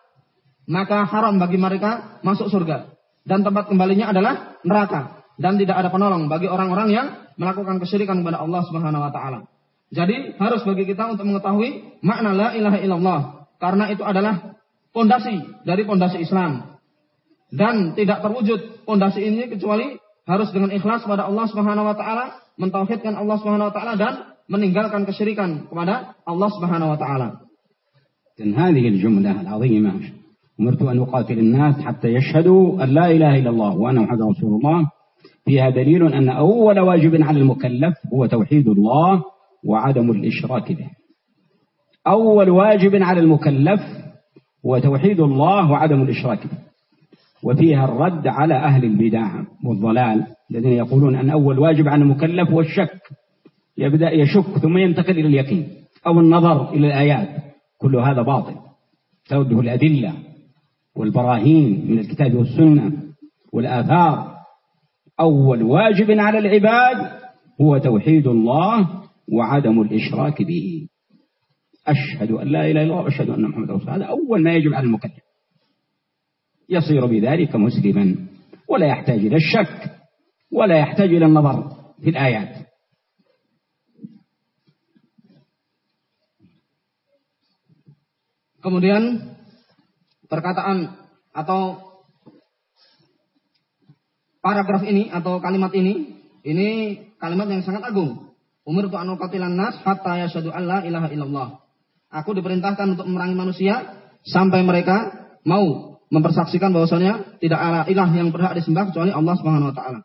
maka haram bagi mereka masuk surga dan tempat kembalinya adalah neraka dan tidak ada penolong bagi orang-orang yang melakukan kesyirikan kepada Allah Subhanahu wa taala. Jadi harus bagi kita untuk mengetahui makna la ilaha illallah karena itu adalah pondasi dari pondasi Islam. Dan tidak terwujud pondasi ini kecuali harus dengan ikhlas kepada Allah Subhanahu wa taala, mentauhidkan Allah Subhanahu wa taala dan meninggalkan kesyirikan kepada Allah Subhanahu wa taala. Dan هذه الجملة العظيمة أمرت أن أقاتل الناس حتى يشهدوا أن لا إله إلا الله وأنا محمد رسول الله فيها دليل أن أول واجب على المكلف هو توحيد الله وعدم الإشراك به أول واجب على المكلف هو توحيد الله وعدم الإشراك به وفيها الرد على أهل البدع والضلال الذين يقولون أن أول واجب على المكلف هو الشك يبدأ يشك ثم ينتقل إلى اليقين أو النظر إلى الآيات. كل هذا باطل. ترده الأدلة والبراهين من الكتاب والسنة والآثار. أول واجب على العباد هو توحيد الله وعدم الإشراك به. أشهد أن لا إله إلا الله وأشهد أن محمد رسول الله. هذا أول ما يجب على المكلف. يصير بذلك مسلما ولا يحتاج إلى الشك ولا يحتاج إلى النظر في الآيات. Kemudian perkataan atau paragraf ini atau kalimat ini ini kalimat yang sangat agung. Umur tu anu nas hatta yashhadu alla ilaha illallah. Aku diperintahkan untuk memerangi manusia sampai mereka mau mempersaksikan bahwasanya tidak ada ilah yang berhak disembah kecuali Allah Subhanahu wa taala.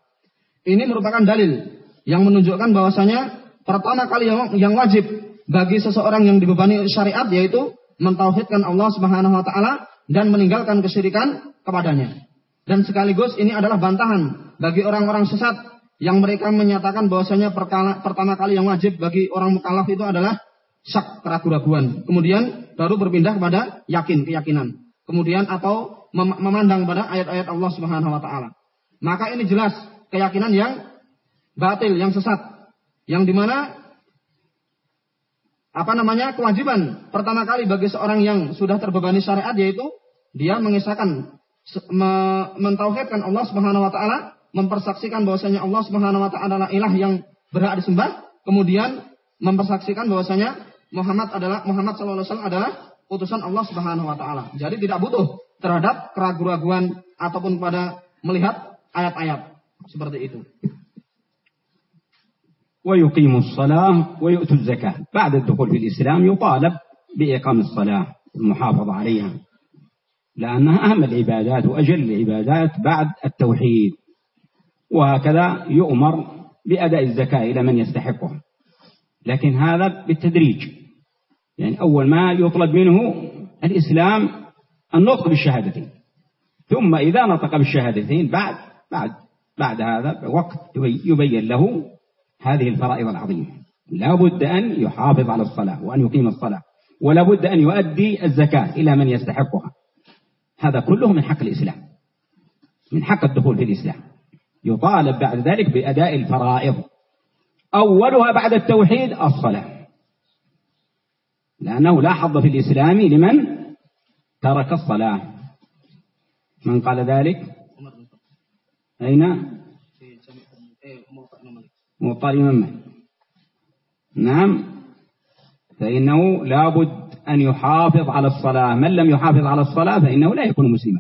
Ini merupakan dalil yang menunjukkan bahwasanya pertama kali yang wajib bagi seseorang yang dibebani syariat yaitu mentauhidkan Allah Subhanahu wa taala dan meninggalkan kesyirikan kepadanya. Dan sekaligus ini adalah bantahan bagi orang-orang sesat yang mereka menyatakan bahwasanya pertama kali yang wajib bagi orang mukallaf itu adalah syak keraguan-raguan. Kemudian baru berpindah kepada yakin, keyakinan kemudian atau mem memandang pada ayat-ayat Allah Subhanahu wa taala. Maka ini jelas keyakinan yang batil, yang sesat. Yang di mana apa namanya kewajiban pertama kali bagi seorang yang sudah terbebani syariat yaitu dia mengisahkan me mentauhidkan Allah Subhanahu wa taala, mempersaksikan bahwasanya Allah Subhanahu wa taala adalah ilah yang berhak disembah, kemudian mempersaksikan bahwasanya Muhammad adalah Muhammad sallallahu adalah utusan Allah Subhanahu wa taala. Jadi tidak butuh terhadap keraguan-raguan ataupun pada melihat ayat-ayat seperti itu. ويقيم الصلاة ويؤتوا الزكاة. بعد الدخول في الإسلام يطالب بإقام الصلاة والمحافظة عليها لأنها أهم العبادات وأجل العبادات بعد التوحيد. وهكذا يؤمر بأداء الزكاة إلى من يستحقها. لكن هذا بالتدريج. يعني أول ما يطلب منه الإسلام النطق بالشهادتين ثم إذا نطق بالشهادتين بعد بعد بعد هذا وقت يبين له هذه الفرائض العظيمة. لا بد أن يحافظ على الصلاة وأن يقيم الصلاة ولا بد أن يؤدي الزكاة إلى من يستحقها. هذا كله من حق الإسلام من حق الدخول في الإسلام. يطالب بعد ذلك بأداء الفرائض. أولها بعد التوحيد الصلاة. لأنه لا حظ في الإسلام لمن ترك الصلاة. من قال ذلك؟ أين؟ موطأ الإمام نعم. فإنه لابد أن يحافظ على الصلاة. من لم يحافظ على الصلاة فإنه لا يكون مسلما.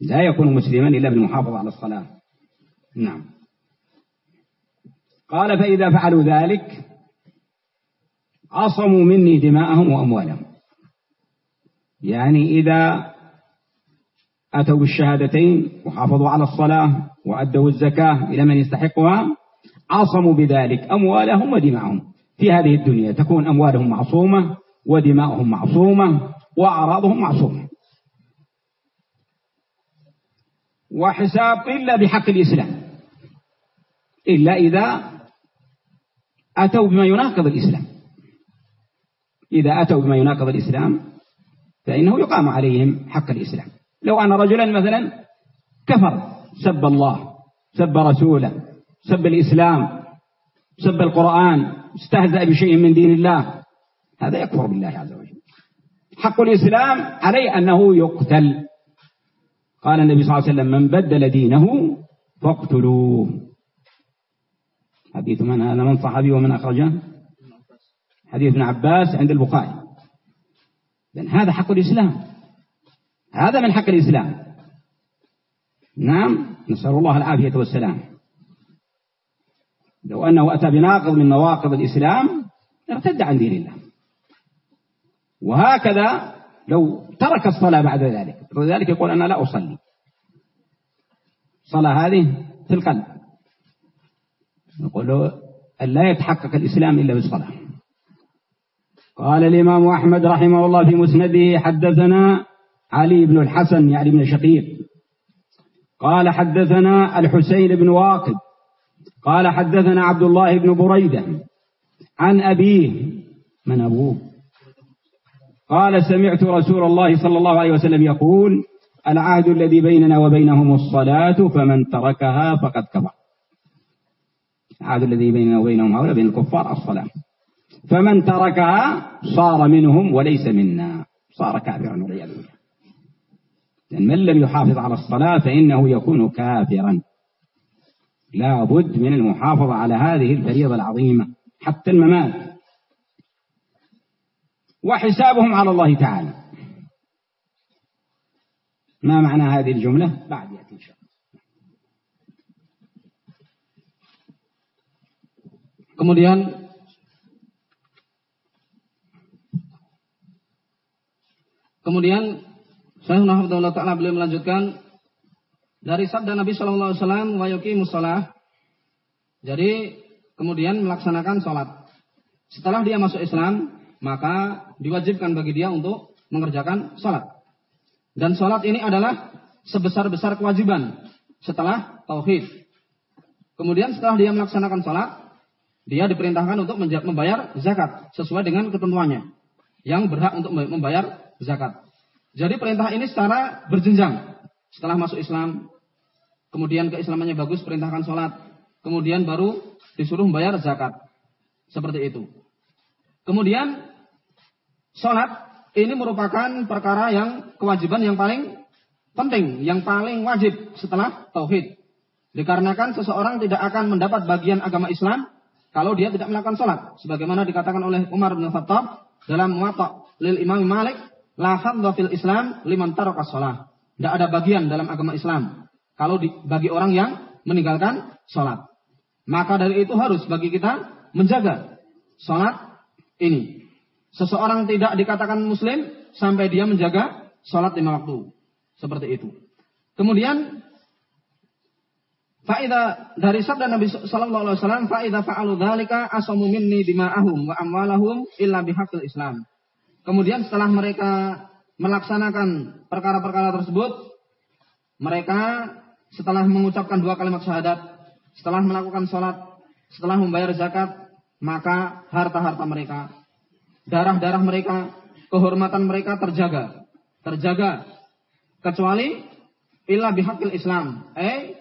لا يكون مسلما إلا بالمحافظة على الصلاة. نعم. قال فإذا فعلوا ذلك عصموا مني دماءهم وأموالهم. يعني إذا أتوا بالشهادتين وحافظوا على الصلاة وأدوا الزكاة إلى من يستحقها عصموا بذلك أموالهم ودماءهم في هذه الدنيا. تكون أموالهم معصومة ودماؤهم معصومة وأعراضهم معصومة. وحساب إلا بحق الإسلام. إلا إذا أتوا بما يناقض الإسلام. إذا أتوا بما يناقض الإسلام فإنه يقام عليهم حق الإسلام. لو أن رجلا مثلا كفر سب الله سب رسوله سب الإسلام سب القرآن استهزأ بشيء من دين الله. هذا يكفر بالله عز وجل. حق الإسلام عليه أنه يقتل. قال النبي صلى الله عليه وسلم من بدل دينه فاقتلوه. حديث من هذا؟ من صحابي ومن أخرجه؟ حديث ابن عباس عند البخاري. لأن هذا حق الإسلام. هذا من حق الإسلام. نعم نسأل الله العافية والسلام. لو أنه أتى بناقض من نواقض الإسلام ارتد عن دين الله. وهكذا لو ترك الصلاة بعد ذلك ولذلك يقول أنا لا أصلي. الصلاة هذه في القلب. نقول أن لا يتحقق الإسلام إلا بالصلاة. قال الإمام أحمد رحمه الله في مسنده حدثنا علي بن الحسن يعني بن شقيق. قال حدثنا الحسين بن واقد قال حدثنا عبد الله بن بريدة عن أبيه من أبوه. قال سمعت رسول الله صلى الله عليه وسلم يقول العهد الذي بيننا وبينهم الصلاة فمن تركها فقد كفر. العهد الذي بيننا وبينهم هؤلاء بين الكفار الصلاة. فمن تركها صار منهم وليس منا. صار كافرا والعياذ بالله. لأن من لم يحافظ على الصلاة فإنه يكون كافرا. لا بد من المحافظة على هذه الفريضة العظيمة حتى الممات. وحسابهم على الله تعالى. ما معنى هذه الجملة؟ بعد يأتي إن شاء الله. Kemudian Kemudian Syekh Nahmudullah Ta'ala beliau melanjutkan dari sabda Nabi Shallallahu Alaihi Wasallam wa musolah. Jadi kemudian melaksanakan sholat. Setelah dia masuk Islam, maka diwajibkan bagi dia untuk mengerjakan sholat. Dan sholat ini adalah sebesar-besar kewajiban setelah tauhid. Kemudian setelah dia melaksanakan sholat, dia diperintahkan untuk membayar zakat sesuai dengan ketentuannya yang berhak untuk membayar zakat. Jadi perintah ini secara berjenjang. Setelah masuk Islam, kemudian keislamannya bagus, perintahkan sholat, kemudian baru disuruh membayar zakat. Seperti itu. Kemudian sholat ini merupakan perkara yang kewajiban yang paling penting, yang paling wajib setelah tauhid. Dikarenakan seseorang tidak akan mendapat bagian agama Islam kalau dia tidak melakukan sholat. Sebagaimana dikatakan oleh Umar bin Khattab dalam muwatta lil Imam Malik La fil Islam liman taraka shalah. Tidak ada bagian dalam agama Islam kalau di, bagi orang yang meninggalkan sholat. Maka dari itu harus bagi kita menjaga sholat ini. Seseorang tidak dikatakan muslim sampai dia menjaga sholat lima waktu. Seperti itu. Kemudian Faida dari sabda Nabi Sallallahu Alaihi Wasallam, faida faalu dalika asamu minni dima'ahum wa amwalahum illa bihaqil Islam. Kemudian setelah mereka melaksanakan perkara-perkara tersebut, mereka setelah mengucapkan dua kalimat syahadat, setelah melakukan sholat, setelah membayar zakat, maka harta-harta mereka, darah-darah mereka, kehormatan mereka terjaga. Terjaga. Kecuali illa bihaqil Islam. Eh,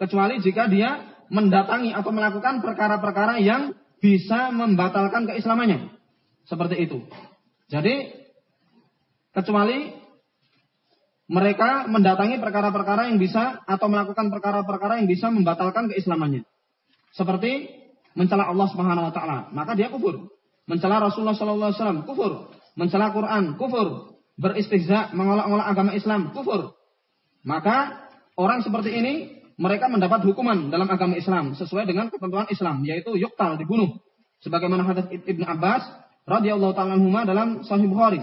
kecuali jika dia mendatangi atau melakukan perkara-perkara yang bisa membatalkan keislamannya. Seperti itu. Jadi kecuali mereka mendatangi perkara-perkara yang bisa atau melakukan perkara-perkara yang bisa membatalkan keislamannya. Seperti mencela Allah Subhanahu wa taala, maka dia kufur. Mencela Rasulullah sallallahu alaihi wasallam, kufur. Mencela Quran, kufur. Beristihza, mengolok-olok agama Islam, kufur. Maka orang seperti ini mereka mendapat hukuman dalam agama Islam sesuai dengan ketentuan Islam yaitu yuktal dibunuh. Sebagaimana hadis Ibnu Abbas radhiyallahu taala dalam Sahih Bukhari.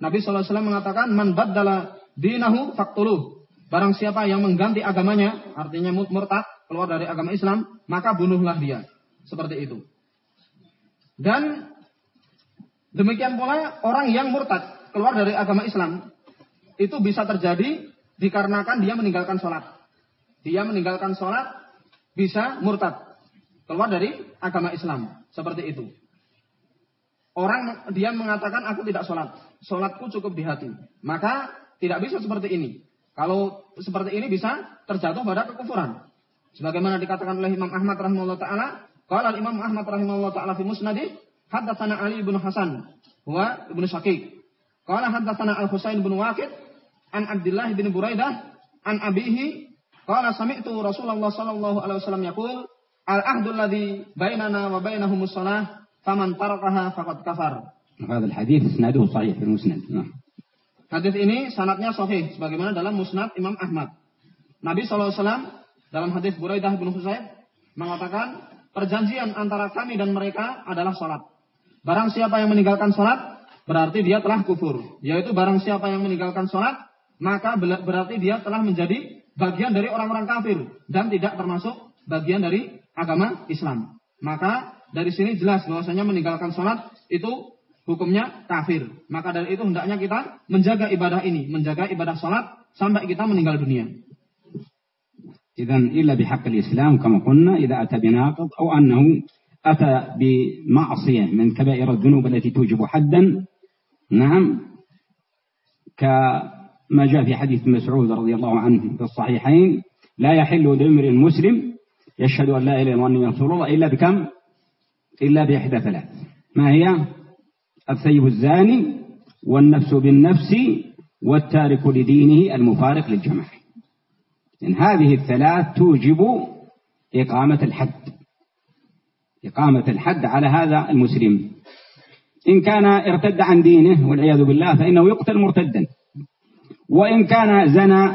Nabi sallallahu alaihi wasallam mengatakan man baddala dinahu faqtuluh. Barang siapa yang mengganti agamanya, artinya murtad, keluar dari agama Islam, maka bunuhlah dia. Seperti itu. Dan Demikian pula orang yang murtad, keluar dari agama Islam. Itu bisa terjadi dikarenakan dia meninggalkan sholat. Dia meninggalkan sholat, bisa murtad. Keluar dari agama Islam. Seperti itu. Orang dia mengatakan aku tidak sholat. Sholatku cukup di hati. Maka tidak bisa seperti ini. Kalau seperti ini bisa terjatuh pada kekufuran. Sebagaimana dikatakan oleh Imam Ahmad rahimahullah taala, kalau Imam Ahmad rahimahullah taala fi musnadih, haddatsana Ali bin Hasan wa ibnu Syaqiq. Qala haddatsana Al-Husain bin Waqid an Abdullah bin Buraidah an abihi qala sami'tu Rasulullah sallallahu alaihi wasallam yaqul al-ahdul ladzi bainana wa bainahumus shalah faman tarakaha faqad kafar. هذا الحديث اسناده صحيح في المسند نعم Hadis ini sanatnya sahih sebagaimana dalam Musnad Imam Ahmad. Nabi SAW dalam hadis Buraidah bin Husayn mengatakan perjanjian antara kami dan mereka adalah salat. Barang siapa yang meninggalkan sholat, berarti dia telah kufur. Yaitu barang siapa yang meninggalkan sholat, maka berarti dia telah menjadi bagian dari orang-orang kafir. Dan tidak termasuk bagian dari agama Islam. Maka dari sini jelas bahwasanya meninggalkan sholat itu hukumnya kafir. Maka dari itu hendaknya kita menjaga ibadah ini. Menjaga ibadah sholat sampai kita meninggal dunia. إذا إلا بحق الإسلام كما قلنا إذا أتى بناقض أو أنه أتى بمعصية من كبائر الذنوب التي توجب حدا نعم كما جاء في حديث مسعود رضي الله عنه في الصحيحين لا يحل لامرئ مسلم يشهد أن لا إله إلا الله رسول الله إلا بكم إلا بإحدى ثلاث ما هي الثيب الزاني والنفس بالنفس والتارك لدينه المفارق للجماعة إن هذه الثلاث توجب إقامة الحد. إقامة الحد على هذا المسلم. إن كان ارتد عن دينه والعياذ بالله فإنه يقتل مرتدا. وإن كان زنى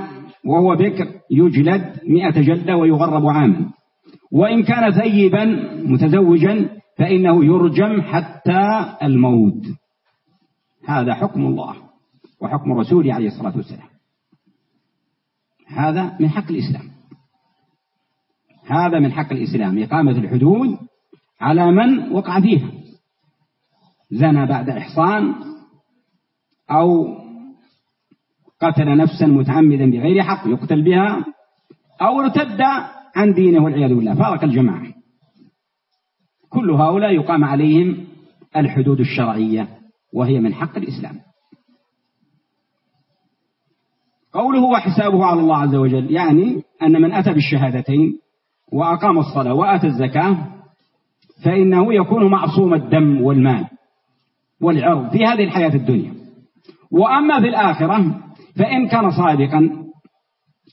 وهو بكر يجلد مئة جلدة ويغرب عاما. وإن كان ثيبا متزوجا فإنه يرجم حتى الموت. هذا حكم الله وحكم رسوله عليه الصلاة والسلام. هذا من حق الإسلام. هذا من حق الإسلام. إقامة الحدود على من وقع فيها. زنى بعد إحصان أو قتل نفسا متعمدا بغير حق يقتل بها أو ارتد عن دينه والعياذ بالله. فارق الجماعة. كل هؤلاء يقام عليهم الحدود الشرعية وهي من حق الإسلام. قوله وحسابه على الله عز وجل يعني أن من أتى بالشهادتين وأقام الصلاة وآتى الزكاة فإنه يكون معصوم الدم والمال والعرض في هذه الحياة الدنيا. وأما في الآخرة فإن كان صادقا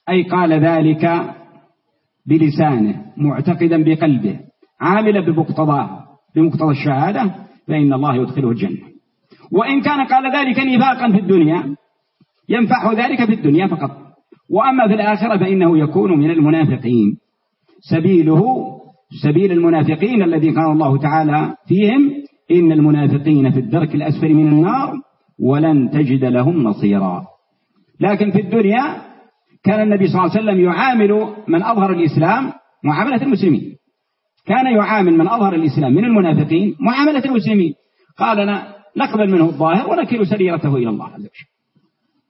أي قال ذلك بلسانه معتقدا بقلبه عاملا بمقتضاه بمقتضى الشهادة فإن الله يدخله الجنة. وإن كان قال ذلك نفاقا في الدنيا ينفعه ذلك في الدنيا فقط. وأما في الآخرة فإنه يكون من المنافقين. سبيله سبيل المنافقين الذي قال الله تعالى فيهم إن المنافقين في الدرك الأسفل من النار ولن تجد لهم نصيرا. لكن في الدنيا كان النبي صلى الله عليه وسلم يعامل من أظهر الإسلام معاملة المسلمين. كان يعامل من أظهر الإسلام من المنافقين معاملة المسلمين. قال نقبل منه الظاهر ونكل سريرته إلى الله عز وجل.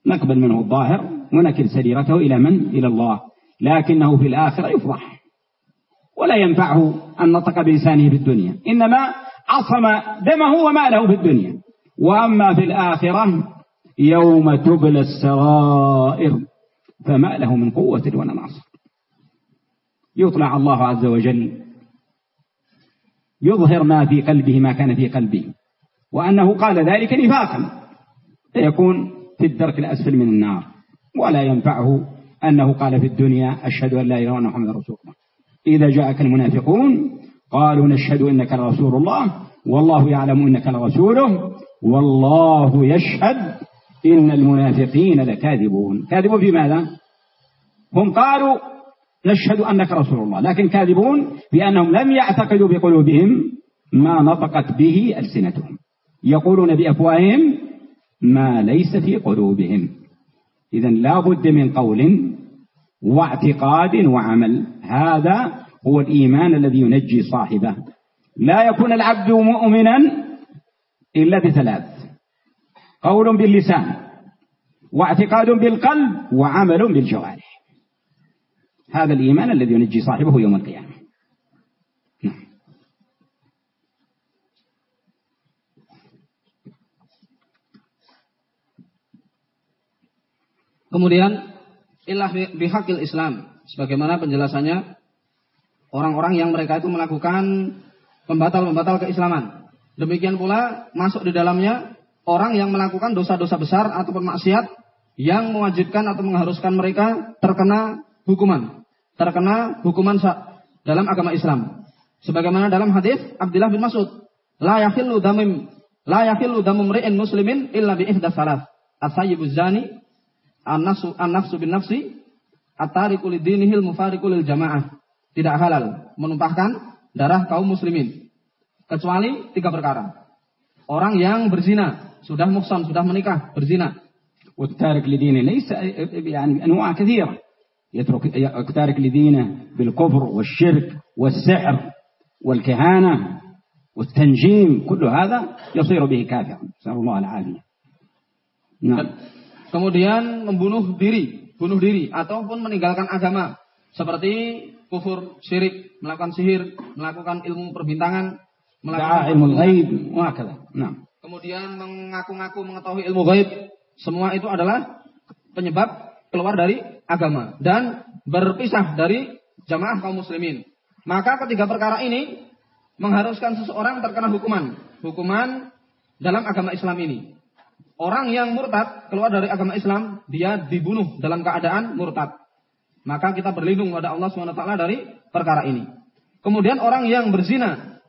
نقبل منه الظاهر ونكل سريرته إلى من؟ إلى الله. لكنه في الآخرة يفضح. ولا ينفعه أن نطق بلسانه في الدنيا إنما عصم دمه وماله في الدنيا وأما في الآخرة يوم تبلى السرائر فما له من قوة ولا ناصر. يطلع الله عز وجل يظهر ما في قلبه ما كان في قلبه. وأنه قال ذلك نفاقا. فيكون في الدرك الأسفل من النار. ولا ينفعه أنه قال في الدنيا أشهد أن لا إله إلا محمد رسول الله. إذا جاءك المنافقون قالوا نشهد إنك لرسول الله والله يعلم إنك لرسوله والله يشهد إن المنافقين لكاذبون. كاذبون في ماذا؟ هم قالوا نشهد أنك رسول الله. لكن كاذبون بأنهم لم يعتقدوا بقلوبهم ما نطقت به ألسنتهم. يقولون بأفواههم ما ليس في قلوبهم. إذا لا بد من قول واعتقاد وعمل. هذا هو الإيمان الذي ينجي صاحبه. لا يكون العبد مؤمنا إلا بثلاث. قول باللسان واعتقاد بالقلب وعمل بالجوارح. هذا الإيمان الذي ينجي صاحبه يوم القيامة نعم Kemudian ilah bihakil Islam sebagaimana penjelasannya orang-orang yang mereka itu melakukan pembatal-pembatal keislaman. Demikian pula masuk di dalamnya orang yang melakukan dosa-dosa besar atau maksiat yang mewajibkan atau mengharuskan mereka terkena hukuman, terkena hukuman dalam agama Islam. Sebagaimana dalam hadis Abdullah bin Mas'ud, la yahillu damim la yahillu damum ri'in muslimin illa bi ihdas salat. As-sayyibuz zani, an-nafsu an-nafsu bin nafsi, at-tariqu lidinihil mufariqu lil jamaah. Tidak halal menumpahkan darah kaum muslimin kecuali tiga perkara. Orang yang berzina, sudah muhsan, sudah menikah, berzina. والتارك لدينه ليس يعني انواع كثيره يترك تارك لدينه بالكفر والشرك والسحر والكهانه والتنجيم كل هذا يصير به كافرا نسال الله العافيه نعم kemudian membunuh diri bunuh diri ataupun meninggalkan agama seperti kufur syirik melakukan sihir melakukan ilmu perbintangan melakukan ilmu ghaib nah kemudian mengaku-ngaku mengetahui ilmu gaib, semua itu adalah penyebab keluar dari agama dan berpisah dari jamaah kaum muslimin. Maka ketiga perkara ini mengharuskan seseorang terkena hukuman, hukuman dalam agama Islam ini. Orang yang murtad keluar dari agama Islam, dia dibunuh dalam keadaan murtad. Maka kita berlindung kepada Allah SWT dari perkara ini. Kemudian orang yang berzina,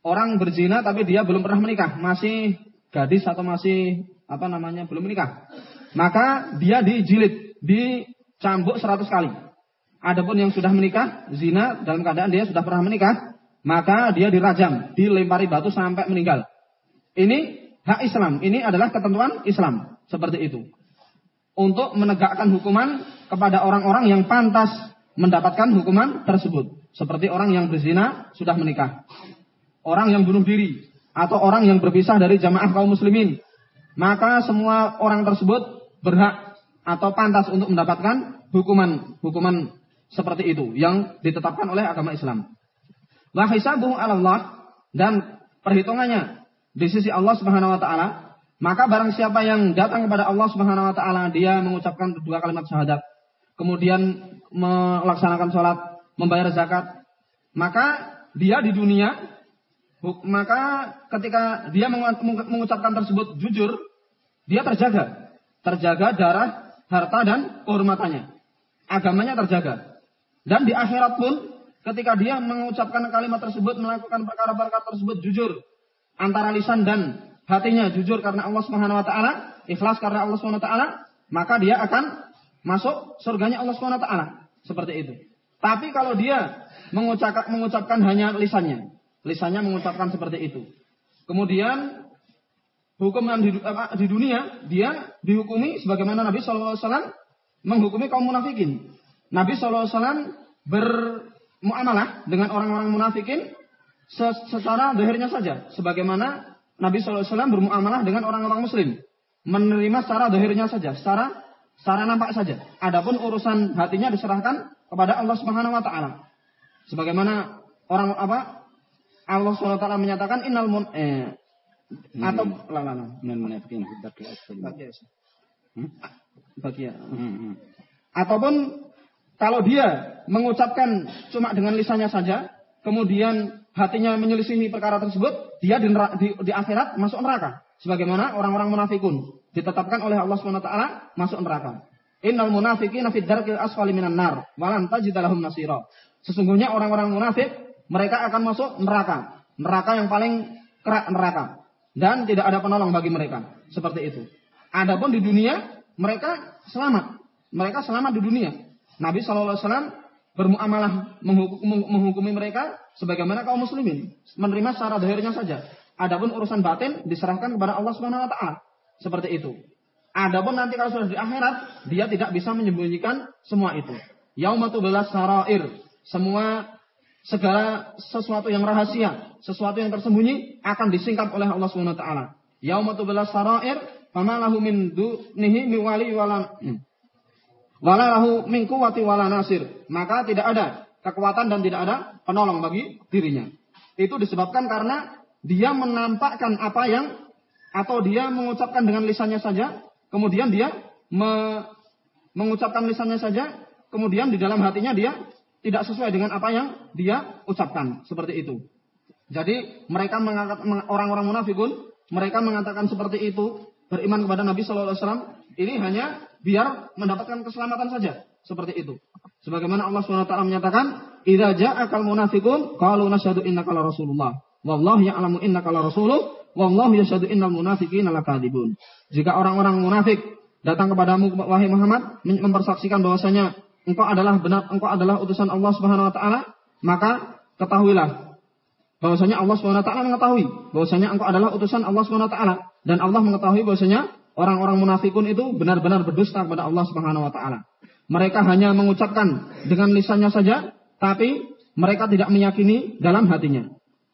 orang berzina tapi dia belum pernah menikah, masih gadis atau masih apa namanya belum menikah, maka dia dijilid, dicambuk 100 kali. Adapun yang sudah menikah, zina dalam keadaan dia sudah pernah menikah, maka dia dirajam, dilempari batu sampai meninggal. Ini hak Islam, ini adalah ketentuan Islam, seperti itu. Untuk menegakkan hukuman kepada orang-orang yang pantas mendapatkan hukuman tersebut. Seperti orang yang berzina sudah menikah orang yang bunuh diri atau orang yang berpisah dari jamaah kaum muslimin, maka semua orang tersebut berhak atau pantas untuk mendapatkan hukuman hukuman seperti itu yang ditetapkan oleh agama Islam. Wa hisabuhu Allah dan perhitungannya di sisi Allah Subhanahu wa taala, maka barang siapa yang datang kepada Allah Subhanahu wa taala dia mengucapkan dua kalimat syahadat, kemudian melaksanakan sholat, membayar zakat, maka dia di dunia maka ketika dia mengucapkan tersebut jujur, dia terjaga. Terjaga darah, harta, dan kehormatannya. Agamanya terjaga. Dan di akhirat pun, ketika dia mengucapkan kalimat tersebut, melakukan perkara-perkara tersebut jujur. Antara lisan dan hatinya jujur karena Allah Subhanahu wa taala, ikhlas karena Allah Subhanahu wa taala, maka dia akan masuk surganya Allah Subhanahu wa taala. Seperti itu. Tapi kalau dia mengucapkan, mengucapkan hanya lisannya, Lisannya mengucapkan seperti itu. Kemudian hukuman di, di dunia dia dihukumi sebagaimana Nabi SAW menghukumi kaum munafikin. Nabi SAW bermuamalah dengan orang-orang munafikin secara dohirnya saja. Sebagaimana Nabi SAW bermuamalah dengan orang-orang muslim. Menerima secara dohirnya saja. Secara secara nampak saja. Adapun urusan hatinya diserahkan kepada Allah Subhanahu wa taala. Sebagaimana orang apa Allah SWT menyatakan innal mun eh. Atau la la la minal munafiqin fi dzakri asfal. Bagian. Hmm, hmm. Ataupun kalau dia mengucapkan cuma dengan lisannya saja, kemudian hatinya menyelisihi perkara tersebut, dia di, di, di akhirat masuk neraka. Sebagaimana orang-orang munafikun ditetapkan oleh Allah SWT masuk neraka. Innal munafiqina fid darkil asfali minan nar, walan tajid lahum nasira. Sesungguhnya orang-orang munafik mereka akan masuk neraka. Neraka yang paling kerak neraka. Dan tidak ada penolong bagi mereka. Seperti itu. Adapun di dunia, mereka selamat. Mereka selamat di dunia. Nabi SAW bermuamalah menghukumi mereka sebagaimana kaum muslimin. Menerima secara dahirnya saja. Adapun urusan batin diserahkan kepada Allah Subhanahu wa taala. Seperti itu. Adapun nanti kalau sudah di akhirat, dia tidak bisa menyembunyikan semua itu. Yaumatu belas sarair. Semua segala sesuatu yang rahasia, sesuatu yang tersembunyi akan disingkap oleh Allah Subhanahu wa taala. yauma tubla sarair fama lahu min dunihi mi wali wala wala lahu min quwwati wala nasir. Maka tidak ada kekuatan dan tidak ada penolong bagi dirinya. Itu disebabkan karena dia menampakkan apa yang atau dia mengucapkan dengan lisannya saja, kemudian dia me, mengucapkan lisannya saja, kemudian di dalam hatinya dia tidak sesuai dengan apa yang dia ucapkan, seperti itu. Jadi mereka orang-orang munafikun mereka mengatakan seperti itu beriman kepada Nabi Shallallahu Alaihi Wasallam ini hanya biar mendapatkan keselamatan saja seperti itu. Sebagaimana Allah SWT menyatakan, "Idza ja'akal munafiqun qalu nashhadu innaka la rasulullah, wallahu ya'lamu innaka la rasuluh, wallahu yashhadu innal munafiqina lakadzibun." Jika orang-orang munafik datang kepadamu wahai Muhammad mempersaksikan bahwasanya engkau adalah benar, engkau adalah utusan Allah Subhanahu wa taala, maka ketahuilah bahwasanya Allah Subhanahu wa taala mengetahui bahwasanya engkau adalah utusan Allah Subhanahu wa taala dan Allah mengetahui bahwasanya orang-orang munafikun itu benar-benar berdusta kepada Allah Subhanahu wa taala. Mereka hanya mengucapkan dengan lisannya saja, tapi mereka tidak meyakini dalam hatinya.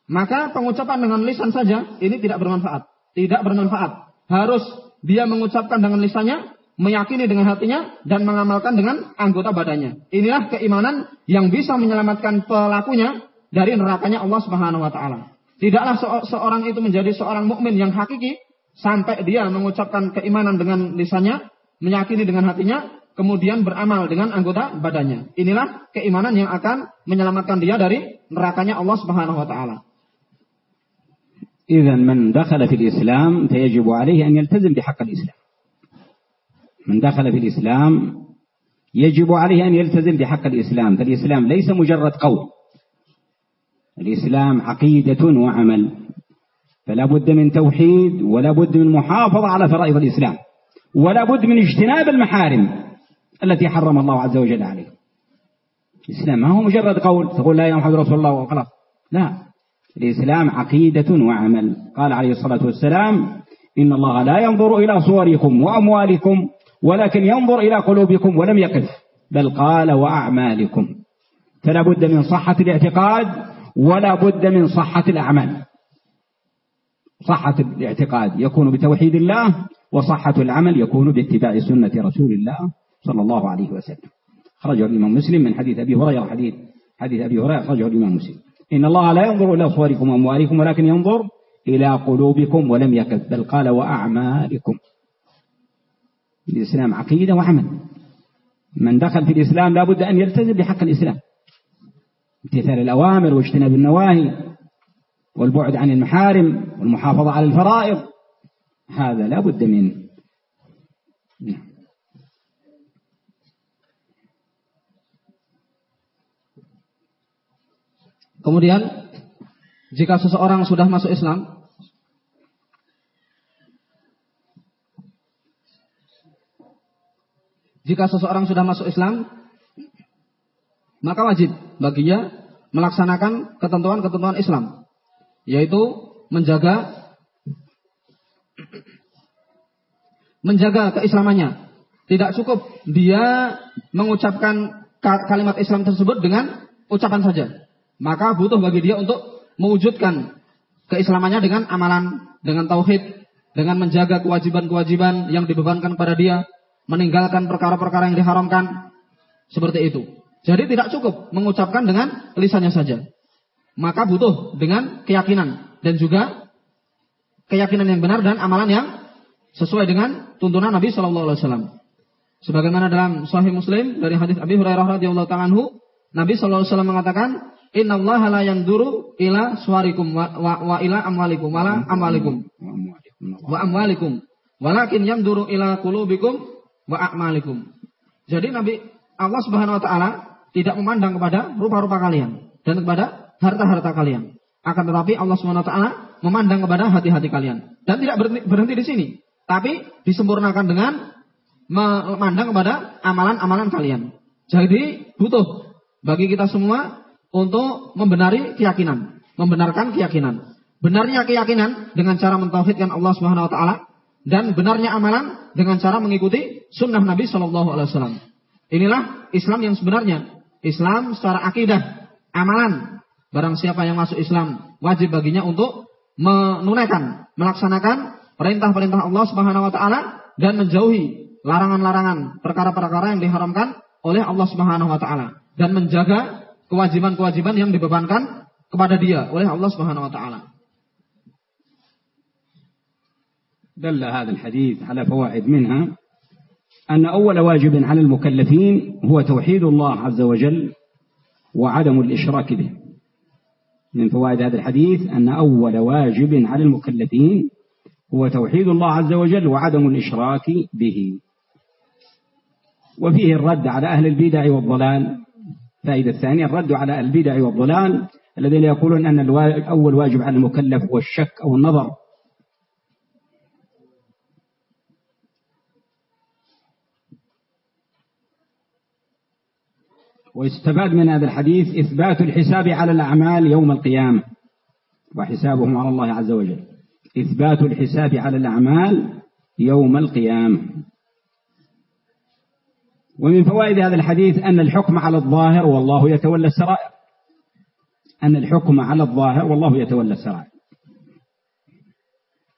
Maka pengucapan dengan lisan saja ini tidak bermanfaat. Tidak bermanfaat. Harus dia mengucapkan dengan lisannya, meyakini dengan hatinya, dan mengamalkan dengan anggota badannya. Inilah keimanan yang bisa menyelamatkan pelakunya dari nerakanya Allah Subhanahu wa taala. Tidaklah seorang itu menjadi seorang mukmin yang hakiki sampai dia mengucapkan keimanan dengan lisannya, meyakini dengan hatinya, kemudian beramal dengan anggota badannya. Inilah keimanan yang akan menyelamatkan dia dari nerakanya Allah Subhanahu wa taala. إذا من دخل في الإسلام فيجب عليه أن يلتزم بحق الإسلام. من دخل في الإسلام يجب عليه أن يلتزم بحق الإسلام، فالإسلام ليس مجرد قول. الإسلام عقيدة وعمل. فلا بد من توحيد ولا بد من محافظة على فرائض الإسلام. ولا بد من اجتناب المحارم التي حرم الله عز وجل عليه الإسلام ما هو مجرد قول تقول لا إلا محمد رسول الله وخلاص لا الإسلام عقيدة وعمل قال عليه الصلاة والسلام إن الله لا ينظر إلى صوركم وأموالكم ولكن ينظر إلى قلوبكم ولم يقف بل قال وأعمالكم. فلا بد من صحة الاعتقاد ولا بد من صحة الأعمال. صحة الاعتقاد يكون بتوحيد الله وصحة العمل يكون باتباع سنة رسول الله صلى الله عليه وسلم. خرجه الإمام مسلم من حديث أبي هريرة حديث حديث أبي هريرة خرجه الإمام مسلم. إن الله لا ينظر إلى صوركم وأموالكم ولكن ينظر إلى قلوبكم ولم يكذ بل قال وأعمالكم. الإسلام عقيدة وعمل. من دخل في الإسلام لا بد أن يلتزم بحق الإسلام. امتثال الأوامر واجتناب النواهي والبعد عن المحارم والمحافظة على الفرائض. هذا لا بد منه. نعم. Kemudian jika seseorang sudah masuk Islam Jika seseorang sudah masuk Islam maka wajib baginya melaksanakan ketentuan-ketentuan Islam yaitu menjaga menjaga keislamannya. Tidak cukup dia mengucapkan kalimat Islam tersebut dengan ucapan saja. Maka butuh bagi dia untuk mewujudkan keislamannya dengan amalan, dengan tauhid, dengan menjaga kewajiban-kewajiban yang dibebankan kepada dia, meninggalkan perkara-perkara yang diharamkan. Seperti itu. Jadi tidak cukup mengucapkan dengan lisannya saja. Maka butuh dengan keyakinan dan juga keyakinan yang benar dan amalan yang sesuai dengan tuntunan Nabi Shallallahu Alaihi Wasallam. Sebagaimana dalam Sahih Muslim dari hadis Abi Hurairah radhiyallahu taala Nabi Shallallahu Alaihi Wasallam mengatakan, Inna Allah la duru ila suarikum wa, wa, wa ila amwalikum wala amwalikum wa amwalikum walakin duru ila kulubikum wa. Jadi Nabi Allah Subhanahu wa taala tidak memandang kepada rupa-rupa kalian dan kepada harta-harta kalian. Akan tetapi Allah Subhanahu wa taala memandang kepada hati-hati kalian dan tidak berhenti, berhenti di sini, tapi disempurnakan dengan memandang kepada amalan-amalan kalian. Jadi butuh bagi kita semua untuk membenari keyakinan, membenarkan keyakinan. Benarnya keyakinan dengan cara mentauhidkan Allah Subhanahu wa taala dan benarnya amalan dengan cara mengikuti sunnah Nabi Shallallahu alaihi wasallam. Inilah Islam yang sebenarnya. Islam secara akidah, amalan. Barang siapa yang masuk Islam, wajib baginya untuk menunaikan, melaksanakan perintah-perintah Allah Subhanahu wa taala dan menjauhi larangan-larangan, perkara-perkara yang diharamkan oleh Allah Subhanahu wa taala dan menjaga kewajiban-kewajiban yang dibebankan kepada dia oleh Allah Subhanahu wa taala. دل هذا الحديث على فوائد منها أن أول واجب على المكلفين هو توحيد الله عز وجل وعدم الإشراك به. من فوائد هذا الحديث أن أول واجب على المكلفين هو توحيد الله عز وجل وعدم الإشراك به. وفيه الرد على أهل البدع والضلال. فائدة الثانية الرد على البدع والضلال الذين يقولون أن أول واجب على المكلف هو الشك أو النظر ويستفاد من هذا الحديث إثبات الحساب على الأعمال يوم القيامة وحسابهم على الله عز وجل. إثبات الحساب على الأعمال يوم القيامة. ومن فوائد هذا الحديث أن الحكم على الظاهر والله يتولى السرائر. أن الحكم على الظاهر والله يتولى السرائر.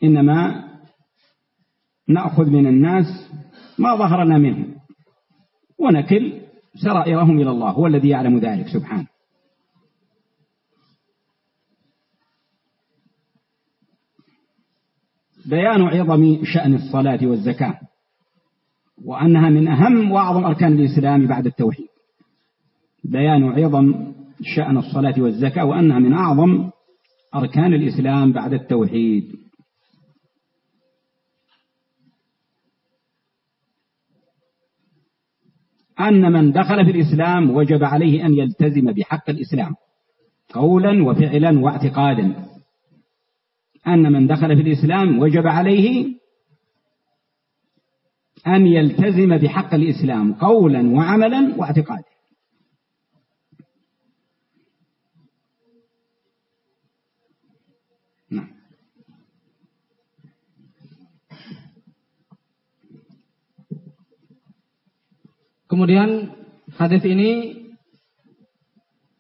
إنما نأخذ من الناس ما ظهر لنا منهم ونكل سرائرهم إلى الله هو الذي يعلم ذلك سبحانه. بيان عظم شأن الصلاة والزكاة وأنها من أهم وأعظم أركان الإسلام بعد التوحيد. بيان عظم شأن الصلاة والزكاة وأنها من أعظم أركان الإسلام بعد التوحيد. أن من دخل في الإسلام وجب عليه أن يلتزم بحق الإسلام. قولا وفعلا واعتقادا. أن من دخل في الإسلام وجب عليه أن يلتزم بحق الإسلام قولا وعملا واعتقادا. Kemudian hadis ini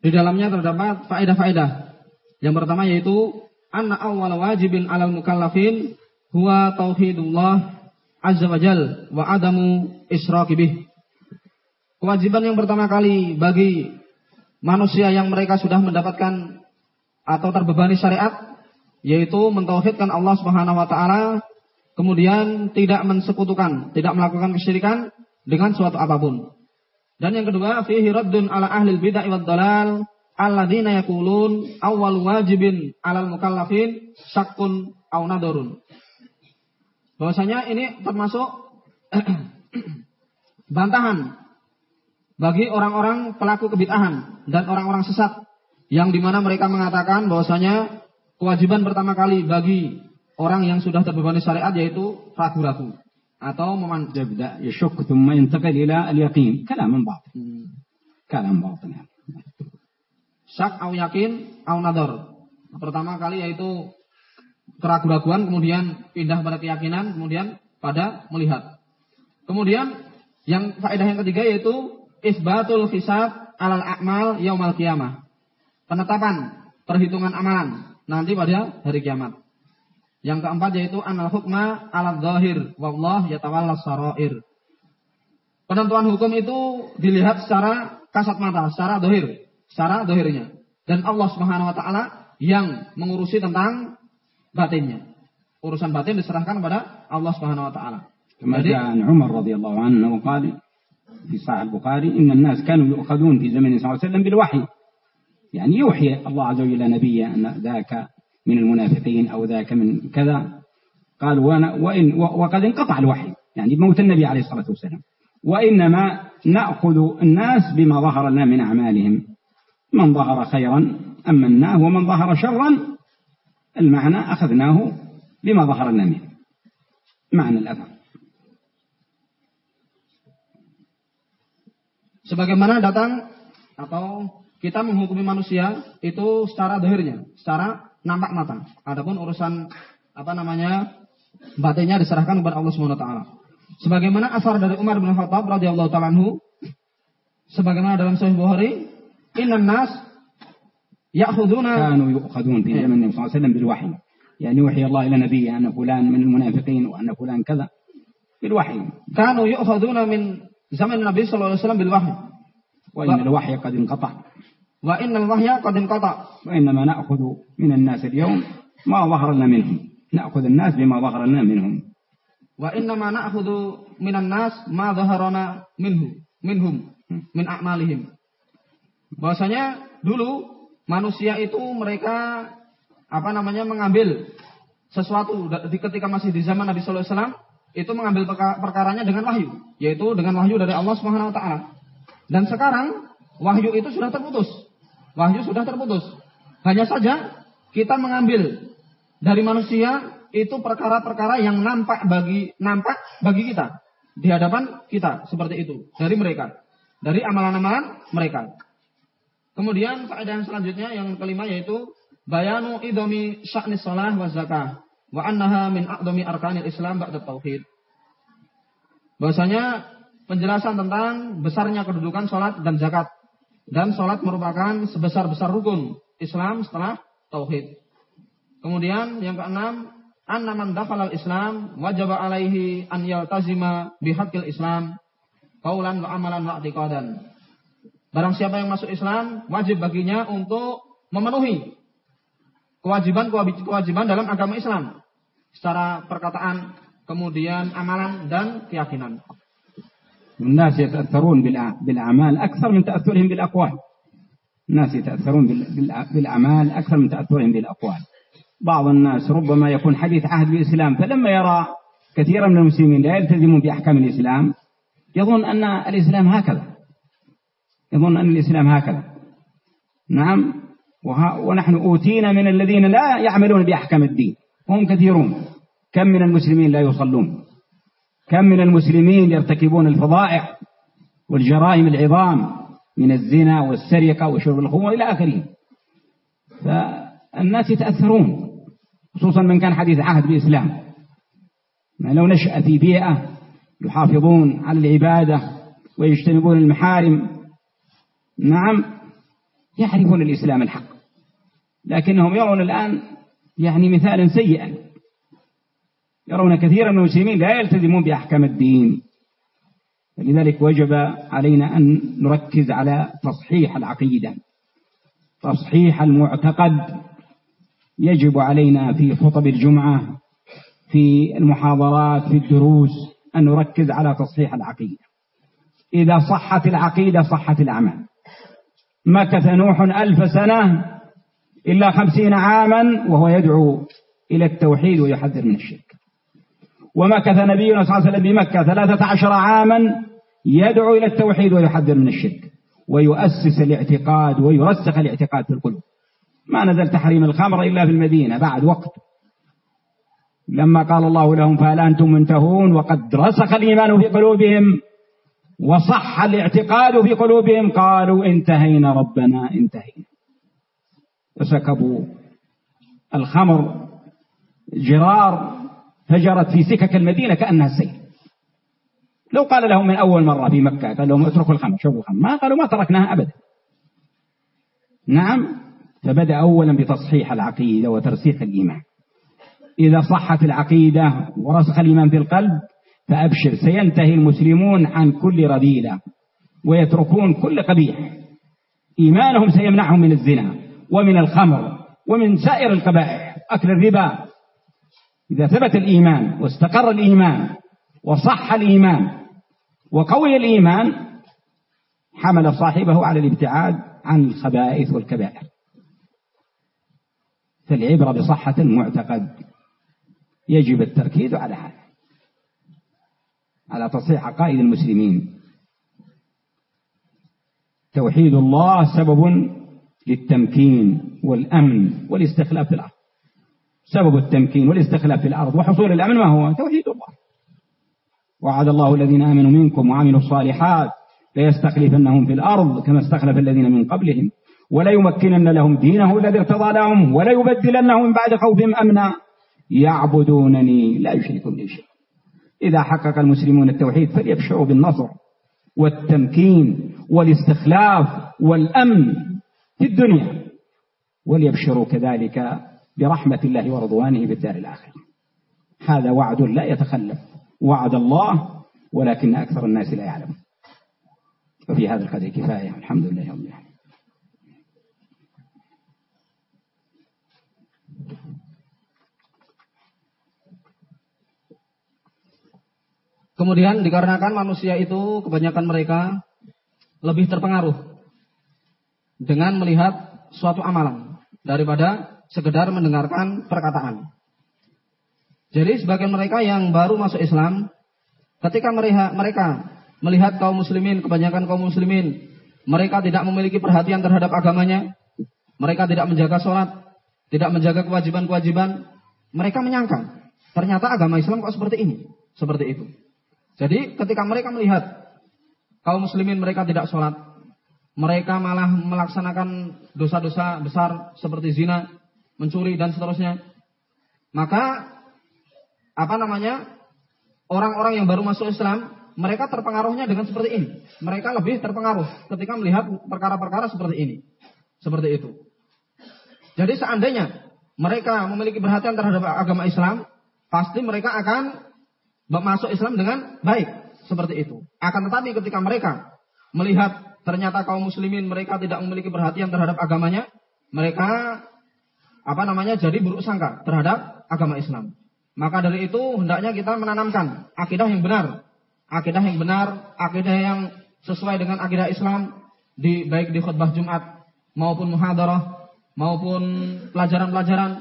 di dalamnya terdapat faedah-faedah. Yang pertama yaitu anna awwal wajibin 'alal mukallafin huwa tauhidullah azza wajal wa adamu isyraki bih. Kewajiban yang pertama kali bagi manusia yang mereka sudah mendapatkan atau terbebani syariat yaitu mentauhidkan Allah Subhanahu wa taala kemudian tidak mensekutukan, tidak melakukan kesyirikan dengan suatu apa pun. Dan yang kedua, fihi raddun ala ahli bid'ah wad dalal alladzina yaqulun awwal wajibin alal mukallafin syakun aw nadorun. Bahwasanya ini termasuk bantahan bagi orang-orang pelaku kebid'ahan dan orang-orang sesat yang di mana mereka mengatakan bahwasanya kewajiban pertama kali bagi orang yang sudah terbebani syariat yaitu ragu-ragu atau meman يبدأ يشك ثم ينتقل إلى اليقين كلام باطل كلام باطل syak au yakin au nador. Pertama kali yaitu keraguan-raguan kemudian pindah pada keyakinan kemudian pada melihat. Kemudian yang faedah yang ketiga yaitu isbatul hisab alal a'mal yaumal kiamah. Penetapan perhitungan amalan nanti pada hari kiamat. Yang keempat yaitu anal hukma ala zahir wallah yatawalla sarair. Penentuan hukum itu dilihat secara kasat mata, secara dohir, secara dohirnya. Dan Allah Subhanahu Wa Taala yang mengurusi tentang batinnya. Urusan batin diserahkan kepada Allah Subhanahu Wa Taala. كما جاء عن عمر رضي الله عنه وقال في صحيح البخاري إن الناس كانوا يؤخذون في زمن صلى الله عليه وسلم بالوحي يعني يوحي الله عز وجل نبيه أن ذاك من المنافقين أو ذاك من كذا. قال وأنا وإن وقد انقطع الوحي. يعني بموت النبي عليه الصلاة والسلام. وإنما نأخذ الناس بما ظهر لنا من أعمالهم. من ظهر خيرا أمناه ومن ظهر شرا المعنى أخذناه بما ظهر لنا منه. معنى الأثر Sebagaimana datang atau kita menghukumi manusia itu secara dohirnya, secara nampak mata. Adapun urusan apa namanya batinnya diserahkan kepada Allah Subhanahu wa taala. Sebagaimana asar dari Umar bin Khattab radhiyallahu taala anhu sebagaimana dalam Sahih Bukhari, "Innan nas ya'khuduna كانوا يؤخذون في زمن النبي صلى الله عليه وسلم بالوحي يعني يوحي الله إلى نبيه أن فلان من المنافقين وأن فلان كذا بالوحي كانوا يؤخذون من زمن النبي صلى الله عليه وسلم بالوحي وإن الوحي قد انقطع wa innal wahya qad inqata. Wa innama na'khudhu minan nas al-yawm ma dhahara minhum. Na'khudhu an-nas bima dhahara minhum. Wa innama na'khudhu minan nas ma dhaharana minhu minhum hmm. min a'malihim. Bahwasanya dulu manusia itu mereka apa namanya mengambil sesuatu ketika masih di zaman Nabi sallallahu alaihi wasallam itu mengambil perkaranya dengan wahyu yaitu dengan wahyu dari Allah Subhanahu wa taala. Dan sekarang wahyu itu sudah terputus wahyu sudah terputus. Hanya saja kita mengambil dari manusia itu perkara-perkara yang nampak bagi nampak bagi kita di hadapan kita seperti itu dari mereka dari amalan-amalan mereka. Kemudian faedah yang selanjutnya yang kelima yaitu bayanu idomi sya'ni salah wa zakah wa annaha min aqdami arkanil Islam ba'da tauhid. Bahwasanya penjelasan tentang besarnya kedudukan salat dan zakat dan salat merupakan sebesar-besar rukun Islam setelah tauhid. Kemudian yang keenam, anna man dakhala al-Islam wajaba alaihi an yaltazima bihaqqil Islam qaulan wa amalan wa i'tiqadan. Barang siapa yang masuk Islam, wajib baginya untuk memenuhi kewajiban-kewajiban dalam agama Islam secara perkataan, kemudian amalan dan keyakinan. الناس يتأثرون بالأعمال أكثر من تأثرهم بالأقوال. الناس يتأثرون بالأعمال أكثر من تأثرهم بالأقوال. بعض الناس ربما يكون حديث عهد بالإسلام فلما يرى كثيرا من المسلمين لا يلتزمون بأحكام الإسلام يظن أن الإسلام هكذا. يظن أن الإسلام هكذا. نعم. ونحن أوتينا من الذين لا يعملون بأحكام الدين. وهم كثيرون. كم من المسلمين لا يصلون؟ كم من المسلمين يرتكبون الفضائع والجرائم العظام من الزنا والسرقة وشرب الخمر إلى آخره. فالناس يتأثرون خصوصا من كان حديث عهد بالإسلام. لو نشأ في بيئة يحافظون على العبادة ويجتنبون المحارم نعم يعرفون الإسلام الحق لكنهم يرون الآن يعني مثالا سيئا. يرون كثيرا من المسلمين لا يلتزمون بأحكام الدين. فلذلك وجب علينا أن نركز على تصحيح العقيدة. تصحيح المعتقد يجب علينا في خطب الجمعة في المحاضرات في الدروس أن نركز على تصحيح العقيدة. إذا صحت العقيدة صحت الأعمال. مكث نوح ألف سنة إلا خمسين عاما وهو يدعو إلى التوحيد ويحذر من الشرك. ومكث نبينا صلى الله عليه وسلم بمكة ثلاثة عشر عاما يدعو إلى التوحيد ويحذر من الشرك ويؤسس الاعتقاد ويرسخ الاعتقاد في القلوب. ما نزل تحريم الخمر إلا في المدينة بعد وقت. لما قال الله لهم فهل أنتم منتهون وقد رسخ الإيمان في قلوبهم وصح الاعتقاد في قلوبهم قالوا انتهينا ربنا انتهينا. وسكبوا الخمر جرار فجرت في سكك المدينة كأنها السيل. لو قال لهم من أول مرة في مكة قال لهم اتركوا الخمر شوفوا الخمر. ما قالوا ما تركناها أبدا. نعم فبدأ أولا بتصحيح العقيدة وترسيخ الإيمان. إذا صحت العقيدة ورسخ الإيمان في القلب فأبشر سينتهي المسلمون عن كل رذيلة ويتركون كل قبيح. إيمانهم سيمنعهم من الزنا ومن الخمر ومن سائر القبائح أكل الربا إذا ثبت الإيمان واستقر الإيمان وصح الإيمان وقوي الإيمان حمل صاحبه على الابتعاد عن الخبائث والكبائر. فالعبرة بصحة المعتقد يجب التركيز على هذا على تصحيح عقائد المسلمين. توحيد الله سبب للتمكين والأمن والاستخلاف في الأرض. سبب التمكين والاستخلاف في الأرض وحصول الأمن ما هو؟ توحيد الله. وعد الله الذين آمنوا منكم وعملوا الصالحات ليستخلفنهم في الأرض كما استخلف الذين من قبلهم وليمكنن لهم دينه الذي ارتضى لهم وليبدلنهم من بعد خوفهم أمنا. يعبدونني لا يشركون بي شيء إذا حقق المسلمون التوحيد فليبشروا بالنصر والتمكين والاستخلاف والأمن في الدنيا وليبشروا كذلك برحمة الله ورضوانه في الدار الآخرة هذا وعد لا يتخلف وعد الله ولكن أكثر الناس لا يعلمون وفي هذا القدر كفاية الحمد لله رب العالمين Kemudian dikarenakan manusia itu kebanyakan mereka lebih terpengaruh dengan melihat suatu amalan daripada sekedar mendengarkan perkataan. Jadi sebagian mereka yang baru masuk Islam, ketika mereka, mereka melihat kaum muslimin, kebanyakan kaum muslimin, mereka tidak memiliki perhatian terhadap agamanya, mereka tidak menjaga sholat, tidak menjaga kewajiban-kewajiban, mereka menyangka, ternyata agama Islam kok seperti ini, seperti itu. Jadi ketika mereka melihat kaum muslimin mereka tidak sholat, mereka malah melaksanakan dosa-dosa besar seperti zina, mencuri dan seterusnya. Maka apa namanya? Orang-orang yang baru masuk Islam, mereka terpengaruhnya dengan seperti ini. Mereka lebih terpengaruh ketika melihat perkara-perkara seperti ini. Seperti itu. Jadi seandainya mereka memiliki perhatian terhadap agama Islam, pasti mereka akan masuk Islam dengan baik seperti itu. Akan tetapi ketika mereka melihat ternyata kaum muslimin mereka tidak memiliki perhatian terhadap agamanya, mereka apa namanya jadi buruk sangka terhadap agama Islam. Maka dari itu hendaknya kita menanamkan akidah yang benar, akidah yang benar, akidah yang sesuai dengan akidah Islam di baik di khutbah Jumat maupun muhadarah maupun pelajaran-pelajaran.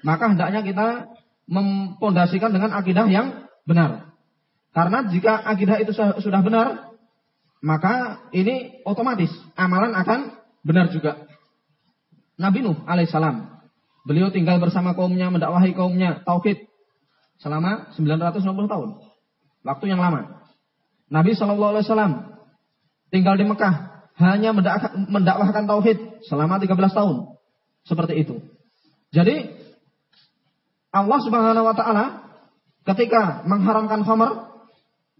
Maka hendaknya kita mempondasikan dengan akidah yang benar. Karena jika akidah itu sudah benar, maka ini otomatis amalan akan benar juga. Nabi Nuh alaihissalam, beliau tinggal bersama kaumnya, mendakwahi kaumnya, tauhid selama 960 tahun. Waktu yang lama. Nabi Shallallahu alaihi wasallam tinggal di Mekah, hanya mendakwahkan tauhid selama 13 tahun. Seperti itu. Jadi Allah Subhanahu wa taala ketika mengharamkan khamar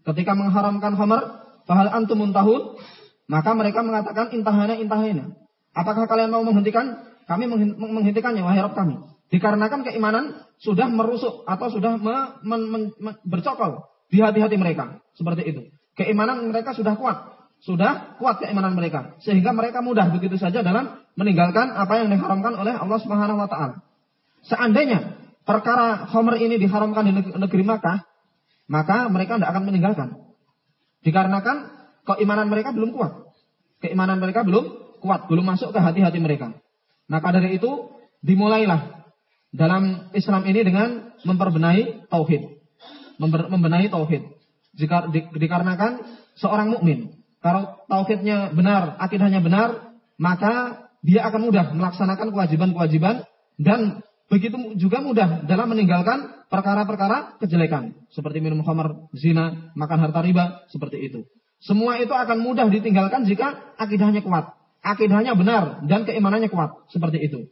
Ketika mengharamkan khamar, fahal antum muntahun? Maka mereka mengatakan intahana intahana. Apakah kalian mau menghentikan? Kami menghentikannya wahai Rabb kami. Dikarenakan keimanan sudah merusuk atau sudah me, men, men, men, bercokol di hati-hati mereka. Seperti itu. Keimanan mereka sudah kuat. Sudah kuat keimanan mereka. Sehingga mereka mudah begitu saja dalam meninggalkan apa yang diharamkan oleh Allah Subhanahu wa taala. Seandainya perkara Homer ini diharamkan di negeri Makkah, maka mereka tidak akan meninggalkan. Dikarenakan keimanan mereka belum kuat. Keimanan mereka belum kuat, belum masuk ke hati-hati mereka. Maka dari itu dimulailah dalam Islam ini dengan memperbenahi tauhid. Membenahi tauhid. Jika di, dikarenakan seorang mukmin kalau tauhidnya benar, akidahnya benar, maka dia akan mudah melaksanakan kewajiban-kewajiban dan begitu juga mudah dalam meninggalkan perkara-perkara kejelekan seperti minum khamar, zina, makan harta riba, seperti itu. Semua itu akan mudah ditinggalkan jika akidahnya kuat, akidahnya benar dan keimanannya kuat, seperti itu.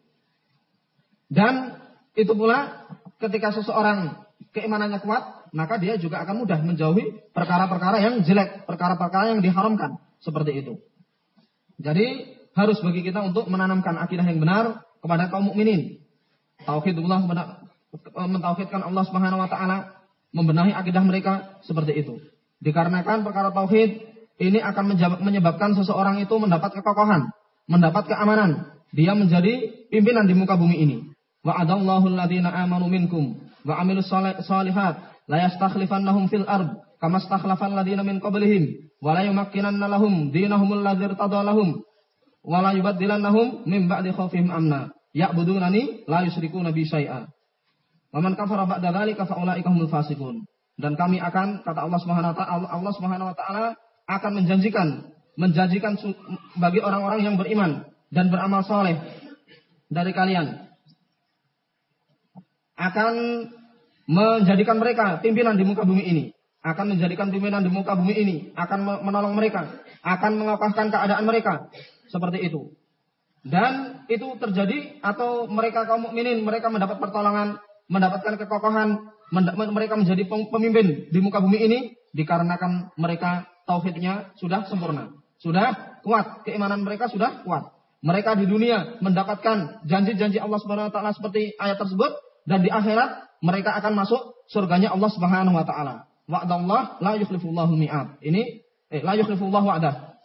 Dan itu pula ketika seseorang keimanannya kuat, maka dia juga akan mudah menjauhi perkara-perkara yang jelek, perkara-perkara yang diharamkan, seperti itu. Jadi harus bagi kita untuk menanamkan akidah yang benar kepada kaum mukminin. Tauhidullah mentauhidkan Allah Subhanahu wa taala, membenahi akidah mereka seperti itu. Dikarenakan perkara tauhid ini akan menyebabkan seseorang itu mendapat kekokohan, mendapat keamanan. Dia menjadi pimpinan di muka bumi ini. Wa'adallahu alladziina amanu minkum wa 'amilus shalihat la yastakhlifannahum fil ard kama stakhlafal alladziina min qablihim wa la yumakkinanna lahum dinahum alladzi irtada lahum wa la yubaddilannahum min ba'di khaufihim amna ya'budunani la yusyrikuna bi syai'a Waman kafara ba'da dzalika fa ulaika humul fasiqun. Dan kami akan kata Allah Subhanahu wa taala Allah Subhanahu wa taala akan menjanjikan menjanjikan bagi orang-orang yang beriman dan beramal soleh dari kalian. Akan menjadikan mereka pimpinan di muka bumi ini. Akan menjadikan pimpinan di muka bumi ini. Akan menolong mereka. Akan mengokohkan keadaan mereka. Seperti itu. Dan itu terjadi atau mereka kaum mukminin mereka mendapat pertolongan mendapatkan kekokohan, mereka menjadi pemimpin di muka bumi ini dikarenakan mereka tauhidnya sudah sempurna, sudah kuat, keimanan mereka sudah kuat. mereka di dunia mendapatkan janji-janji Allah Subhanahu wa taala seperti ayat tersebut dan di akhirat mereka akan masuk surganya Allah Subhanahu wa taala. Wa'dallah la yukhlifullahu mi'ad. Ini eh, la yukhlifullahu wa'dah.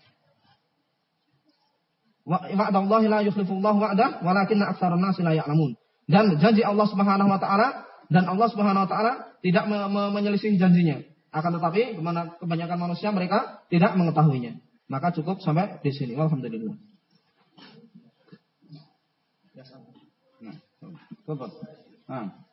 Wa'dallah la yukhlifullahu wa'dah walakinna aktsarun nasi la ya'lamun. Dan janji Allah Subhanahu wa taala dan Allah Subhanahu wa taala tidak me me menyelisih janjinya. Akan tetapi kebanyakan manusia mereka tidak mengetahuinya. Maka cukup sampai di sini. Alhamdulillah. Nah,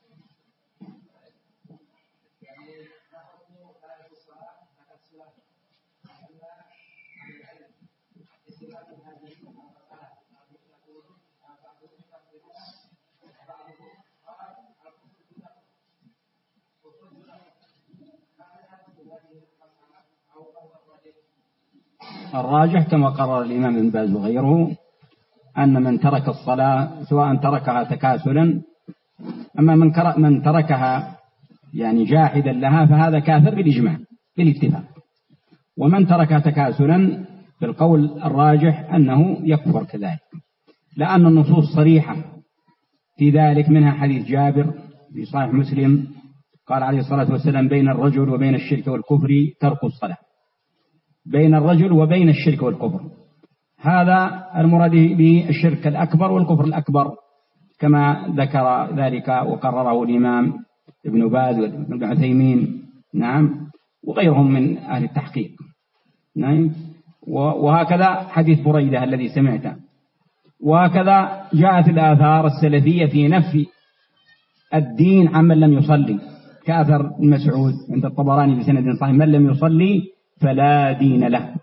الراجح كما قرر الإمام ابن باز وغيره أن من ترك الصلاة سواء تركها تكاسلا أما من من تركها يعني جاحدا لها فهذا كافر بالإجماع بالاتفاق. ومن تركها تكاسلا بالقول الراجح أنه يكفر كذلك. لأن النصوص صريحة. في ذلك منها حديث جابر في صحيح مسلم قال عليه الصلاة والسلام بين الرجل وبين الشرك والكفر ترك الصلاة. بين الرجل وبين الشرك والكفر. هذا المراد به الشرك الأكبر والكفر الأكبر كما ذكر ذلك وقرره الإمام ابن باز وابن عثيمين. نعم. وغيرهم من أهل التحقيق. نعم. وهكذا حديث بريدة الذي سمعته. وهكذا جاءت الآثار السلفية في نفي الدين عمن لم يصلي. كأثر مسعود عند الطبراني بسند صحيح. من لم يصلي فلا دين له.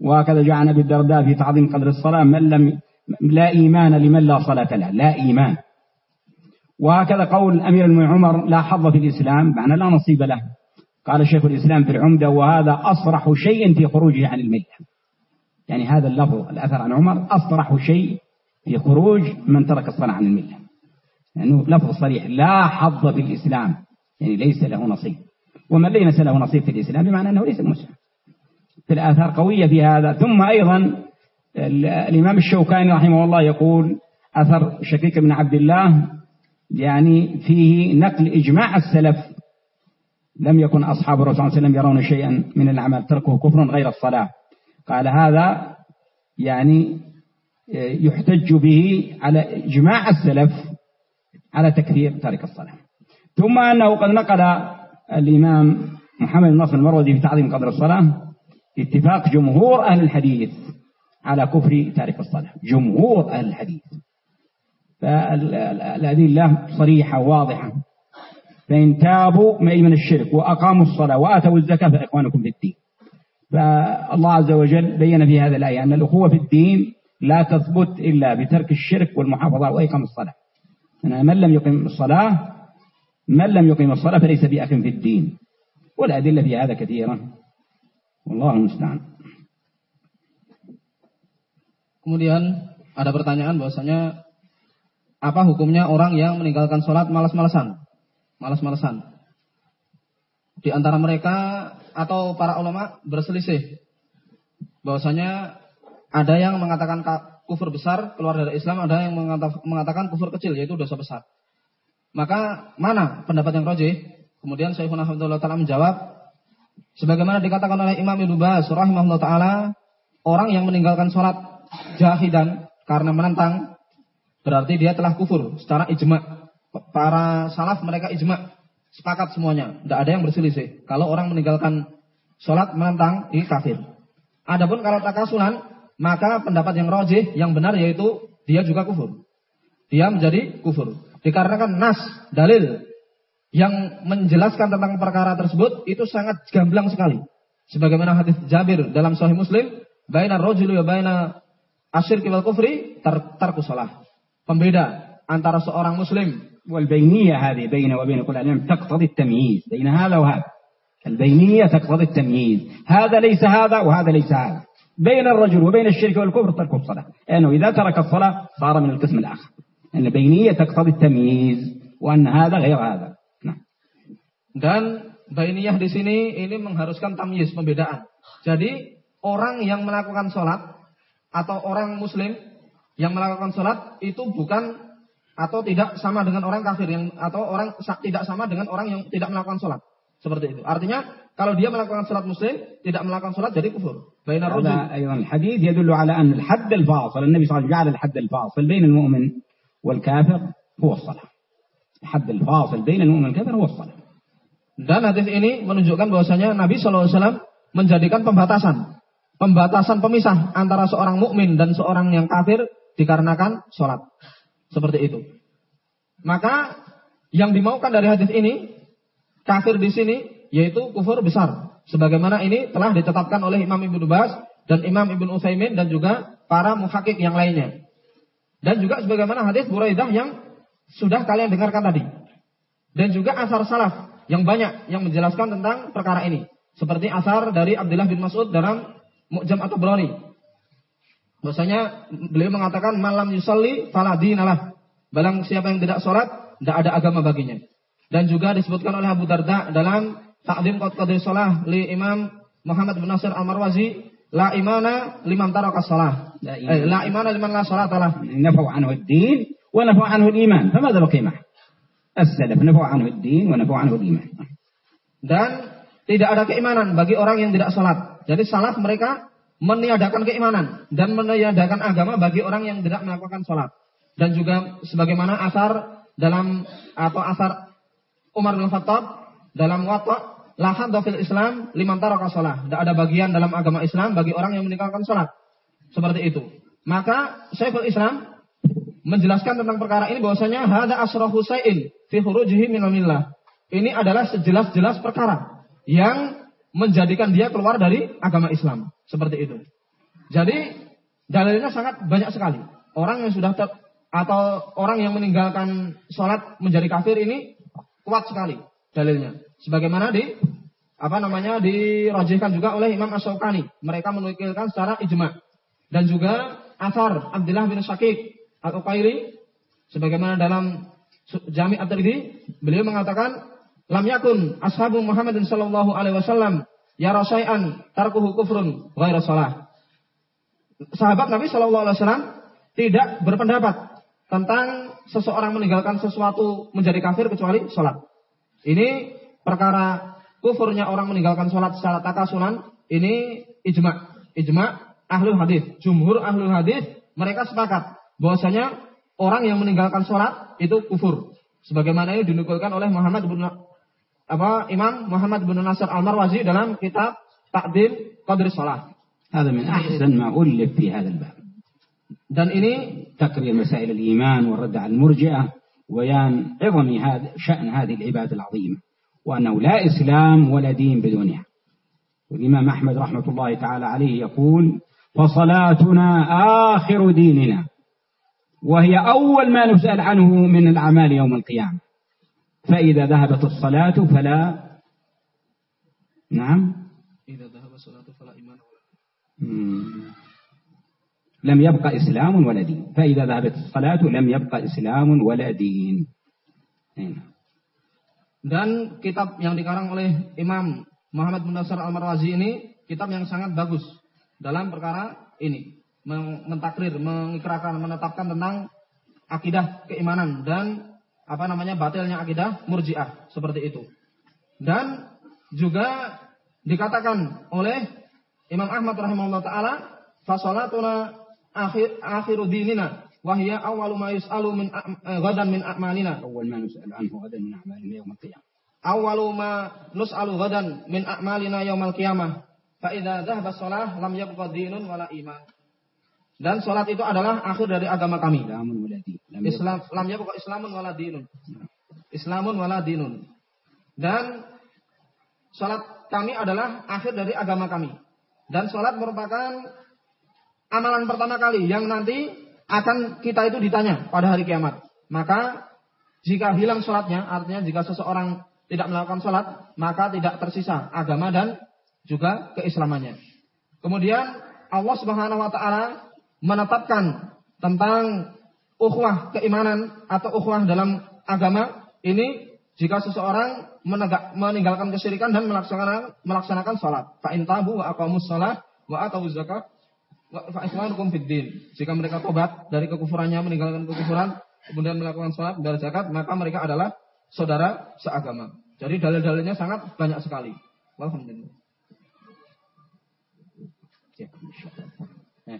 وهكذا جاء عن أبي الدرداء في تعظيم قدر الصلاة. من لم لا إيمان لمن لا صلاة له. لا إيمان. وهكذا قول أمير المؤمنين عمر لا حظ في الإسلام. معنى لا نصيب له. قال شيخ الإسلام في العمدة وهذا أصرح شيء في خروجه عن الملة. يعني هذا اللفظ الأثر عن عمر أصرح شيء في خروج من ترك الصلاة عن لأنه يعني لفظ صريح لا حظ في الإسلام. يعني ليس له نصيب. ومن ليس له نصيب في الإسلام بمعنى أنه ليس مسلم. في الآثار قوية في هذا. ثم أيضا الإمام الشوكاني رحمه الله يقول أثر شقيق بن عبد الله يعني فيه نقل إجماع السلف. لم يكن أصحاب الرسول صلى الله عليه وسلم يرون شيئا من الأعمال. تركه كفر غير الصلاة. قال هذا يعني يحتج به على إجماع السلف على تكفير تارك الصلاة. ثم أنه قد نقل الإمام محمد بن نصر المروزي في تعظيم قدر الصلاة اتفاق جمهور أهل الحديث على كفر تارك الصلاة. جمهور أهل الحديث. فالأدلة صريحة واضحة. فإن تابوا من الشرك وأقاموا الصلاة وآتوا الزكاة فإخوانكم في الدين. فالله عز وجل بين في هذا الآية أن الأخوة في الدين لا تثبت إلا بترك الشرك والمحافظة وإقام الصلاة. أن من لم يقم الصلاة من لم يقيم الصلاة فليس بأخ في الدين والأدلة في هذا كثيرة والله المستعان Kemudian ada pertanyaan bahwasanya apa hukumnya orang yang meninggalkan sholat malas-malasan? Malas-malasan. Di antara mereka atau para ulama berselisih bahwasanya ada yang mengatakan kufur besar keluar dari Islam, ada yang mengatakan kufur kecil yaitu dosa besar. Maka mana pendapat yang rojih? Kemudian Syekhuna Abdullah Ta'ala menjawab, sebagaimana dikatakan oleh Imam Ibnu Baz rahimahullah taala, orang yang meninggalkan sholat jahidan karena menentang berarti dia telah kufur secara ijma. Para salaf mereka ijma, sepakat semuanya, tidak ada yang berselisih. Kalau orang meninggalkan sholat menentang, ini kafir. Adapun kalau takasulan, maka pendapat yang rojih, yang benar yaitu dia juga kufur. Dia menjadi kufur Dikarenakan nas, dalil yang menjelaskan tentang perkara tersebut itu sangat gamblang sekali. Sebagaimana hadis Jabir dalam Sahih Muslim, baina rajuli wa baina asyirki wal kufri tar tarku salah. Pembeda antara seorang muslim والبينية هذه بين وبين كل العلم تقتضي التمييز بين هذا وهذا البينية تقتضي التمييز هذا ليس هذا وهذا ليس هذا بين الرجل وبين الشرك والكفر ترك الصلاة لأنه إذا ترك الصلاة صار من القسم الآخر أن البينية تقتضي التمييز وأن هذا غير هذا نعم. Dan bainiyah di sini ini mengharuskan tamyiz pembedaan. Jadi orang yang melakukan sholat atau orang muslim yang melakukan sholat itu bukan atau tidak sama dengan orang kafir yang atau orang tidak sama dengan orang yang tidak melakukan sholat seperti itu. Artinya kalau dia melakukan sholat muslim tidak melakukan sholat jadi kufur. بين الرجل أيضا الحديث يدل على أن الحد الفاصل النبي صلى الله عليه وسلم جعل الحد الفاصل بين المؤمن والكافر هو الصلاة الحد الفاصل بين المؤمن والكافر هو الصلاة dan hadis ini menunjukkan bahwasanya Nabi SAW menjadikan pembatasan pembatasan pemisah antara seorang mukmin dan seorang yang kafir dikarenakan sholat seperti itu maka yang dimaukan dari hadis ini kafir di sini yaitu kufur besar sebagaimana ini telah ditetapkan oleh Imam Ibnu Bas dan Imam Ibnu Utsaimin dan juga para muhakik yang lainnya dan juga sebagaimana hadis Buraidah yang sudah kalian dengarkan tadi dan juga asar salaf yang banyak yang menjelaskan tentang perkara ini. Seperti asar dari Abdullah bin Mas'ud dalam Mu'jam atau Broni. Bahwasanya beliau mengatakan malam yusalli faladinalah. Balang siapa yang tidak sholat, tidak ada agama baginya. Dan juga disebutkan oleh Abu Darda dalam Ta'lim Qadri Sholah li Imam Muhammad bin Nasir Al-Marwazi La imana liman taraka salah. La, eh, la imana liman la salat lah. Nafau anhu ad-din wa nafau anhu al-iman. Famadha baqimah? As-salaf nafu anhu ad-din wa nafu anhu iman Dan tidak ada keimanan bagi orang yang tidak salat. Jadi salaf mereka meniadakan keimanan dan meniadakan agama bagi orang yang tidak melakukan salat. Dan juga sebagaimana asar dalam atau asar Umar bin Khattab dalam watta la fil Islam liman taraka shalah. Tidak ada bagian dalam agama Islam bagi orang yang meninggalkan salat. Seperti itu. Maka Syekhul Islam menjelaskan tentang perkara ini bahwasanya hada asrahu sa'in fi khurujihi minamillah. Ini adalah sejelas-jelas perkara yang menjadikan dia keluar dari agama Islam. Seperti itu. Jadi dalilnya sangat banyak sekali. Orang yang sudah ter, atau orang yang meninggalkan sholat menjadi kafir ini kuat sekali dalilnya. Sebagaimana di apa namanya dirajihkan juga oleh Imam Ash-Shawqani. Mereka menukilkan secara ijma. Dan juga asar Abdullah bin Syakik Al-Uqairi sebagaimana dalam Jami' At-Tirmidzi beliau mengatakan lam yakun ashabu Muhammadin sallallahu alaihi wasallam ya rasai'an tarkuhu kufrun ghairu salah. Sahabat Nabi sallallahu alaihi wasallam tidak berpendapat tentang seseorang meninggalkan sesuatu menjadi kafir kecuali sholat. Ini perkara kufurnya orang meninggalkan sholat secara takasunan ini ijma. Ijma ahlul hadis. Jumhur ahlul hadis mereka sepakat bahwasanya orang yang meninggalkan sholat itu kufur. Sebagaimana ini dinukilkan oleh Muhammad bin apa Imam Muhammad bin Nasr Al-Marwazi dalam kitab Takdim Qadri Salat. هذا من أحسن ما ألف في هذا الباب. Dan ini تقرير مسائل الإيمان والرد على المرجئة وبيان عظم هذا شأن هذه العبادة العظيمة وأنه لا إسلام ولا دين بدونها. والإمام أحمد رحمة الله تعالى عليه يقول فصلاتنا آخر ديننا وهي أول ما نسأل عنه من الأعمال يوم القيامة. فإذا ذهبت الصلاة فلا نعم. إذا ذهب الصلاة فلا إيمان لم يبقى إسلام ولا دين. فإذا ذهبت الصلاة لم يبقى إسلام ولا دين. Dan kitab yang dikarang oleh Imam Muhammad bin Nasr Al-Marwazi ini kitab yang sangat bagus dalam perkara ini mentakrir, mengikrarkan, menetapkan tentang akidah keimanan dan apa namanya batilnya akidah murjiah seperti itu. Dan juga dikatakan oleh Imam Ahmad rahimahullah taala fasolatuna akhir akhiru wahya awalu ma yus'alu min eh, ghadan min a'malina awal ma nus'alu anhu ghadan min a'malina yaum al-qiyamah awalu ma nus'alu ghadan min a'malina yaum al-qiyamah fa idza dhahaba shalah lam yabqa dinun wala iman dan sholat itu adalah akhir dari agama kami. Islam, lamnya pokok Islamun wala dinun. Islamun wala dinun. Dan sholat kami adalah akhir dari agama kami. Dan sholat merupakan amalan pertama kali yang nanti akan kita itu ditanya pada hari kiamat. Maka jika hilang sholatnya, artinya jika seseorang tidak melakukan sholat, maka tidak tersisa agama dan juga keislamannya. Kemudian Allah Subhanahu Wa Taala menetapkan tentang ukhuwah keimanan atau ukhuwah dalam agama ini jika seseorang menegak, meninggalkan kesyirikan dan melaksanakan melaksanakan salat. Fa in tabu wa aqamus shalah wa atau zakat fa ikhwanukum fid din. Jika mereka tobat dari kekufurannya meninggalkan kekufuran kemudian melakukan sholat dan zakat maka mereka adalah saudara seagama. Jadi dalil-dalilnya sangat banyak sekali. Alhamdulillah. Ya, eh,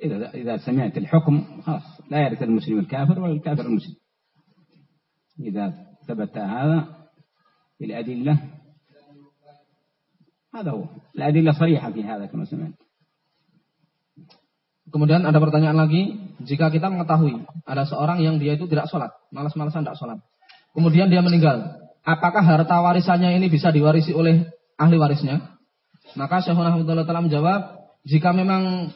إذا إذا سمعت الحكم خلاص لا يرث المسلم الكافر ولا الكافر المسلم إذا ثبت هذا بالأدلة هذا هو الأدلة صريحة في هذا كما سمعت Kemudian ada pertanyaan lagi, jika kita mengetahui ada seorang yang dia itu tidak sholat, malas-malasan tidak sholat, kemudian dia meninggal, apakah harta warisannya ini bisa diwarisi oleh ahli warisnya? Maka Syekhuna Ahmadullah telah menjawab, jika memang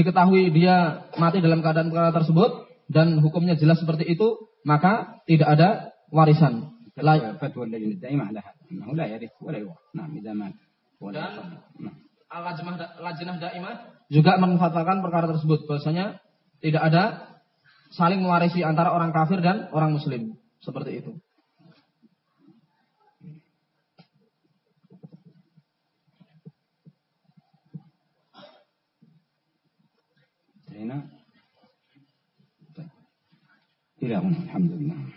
diketahui dia mati dalam keadaan perkara tersebut dan hukumnya jelas seperti itu, maka tidak ada warisan. Fatwa lajnah daimah. Nah, ya. Nah. Dan lajnah daimah juga mengfatwakan perkara tersebut bahwasanya tidak ada saling mewarisi antara orang kafir dan orang muslim seperti itu. Terima 이라고는 합니다.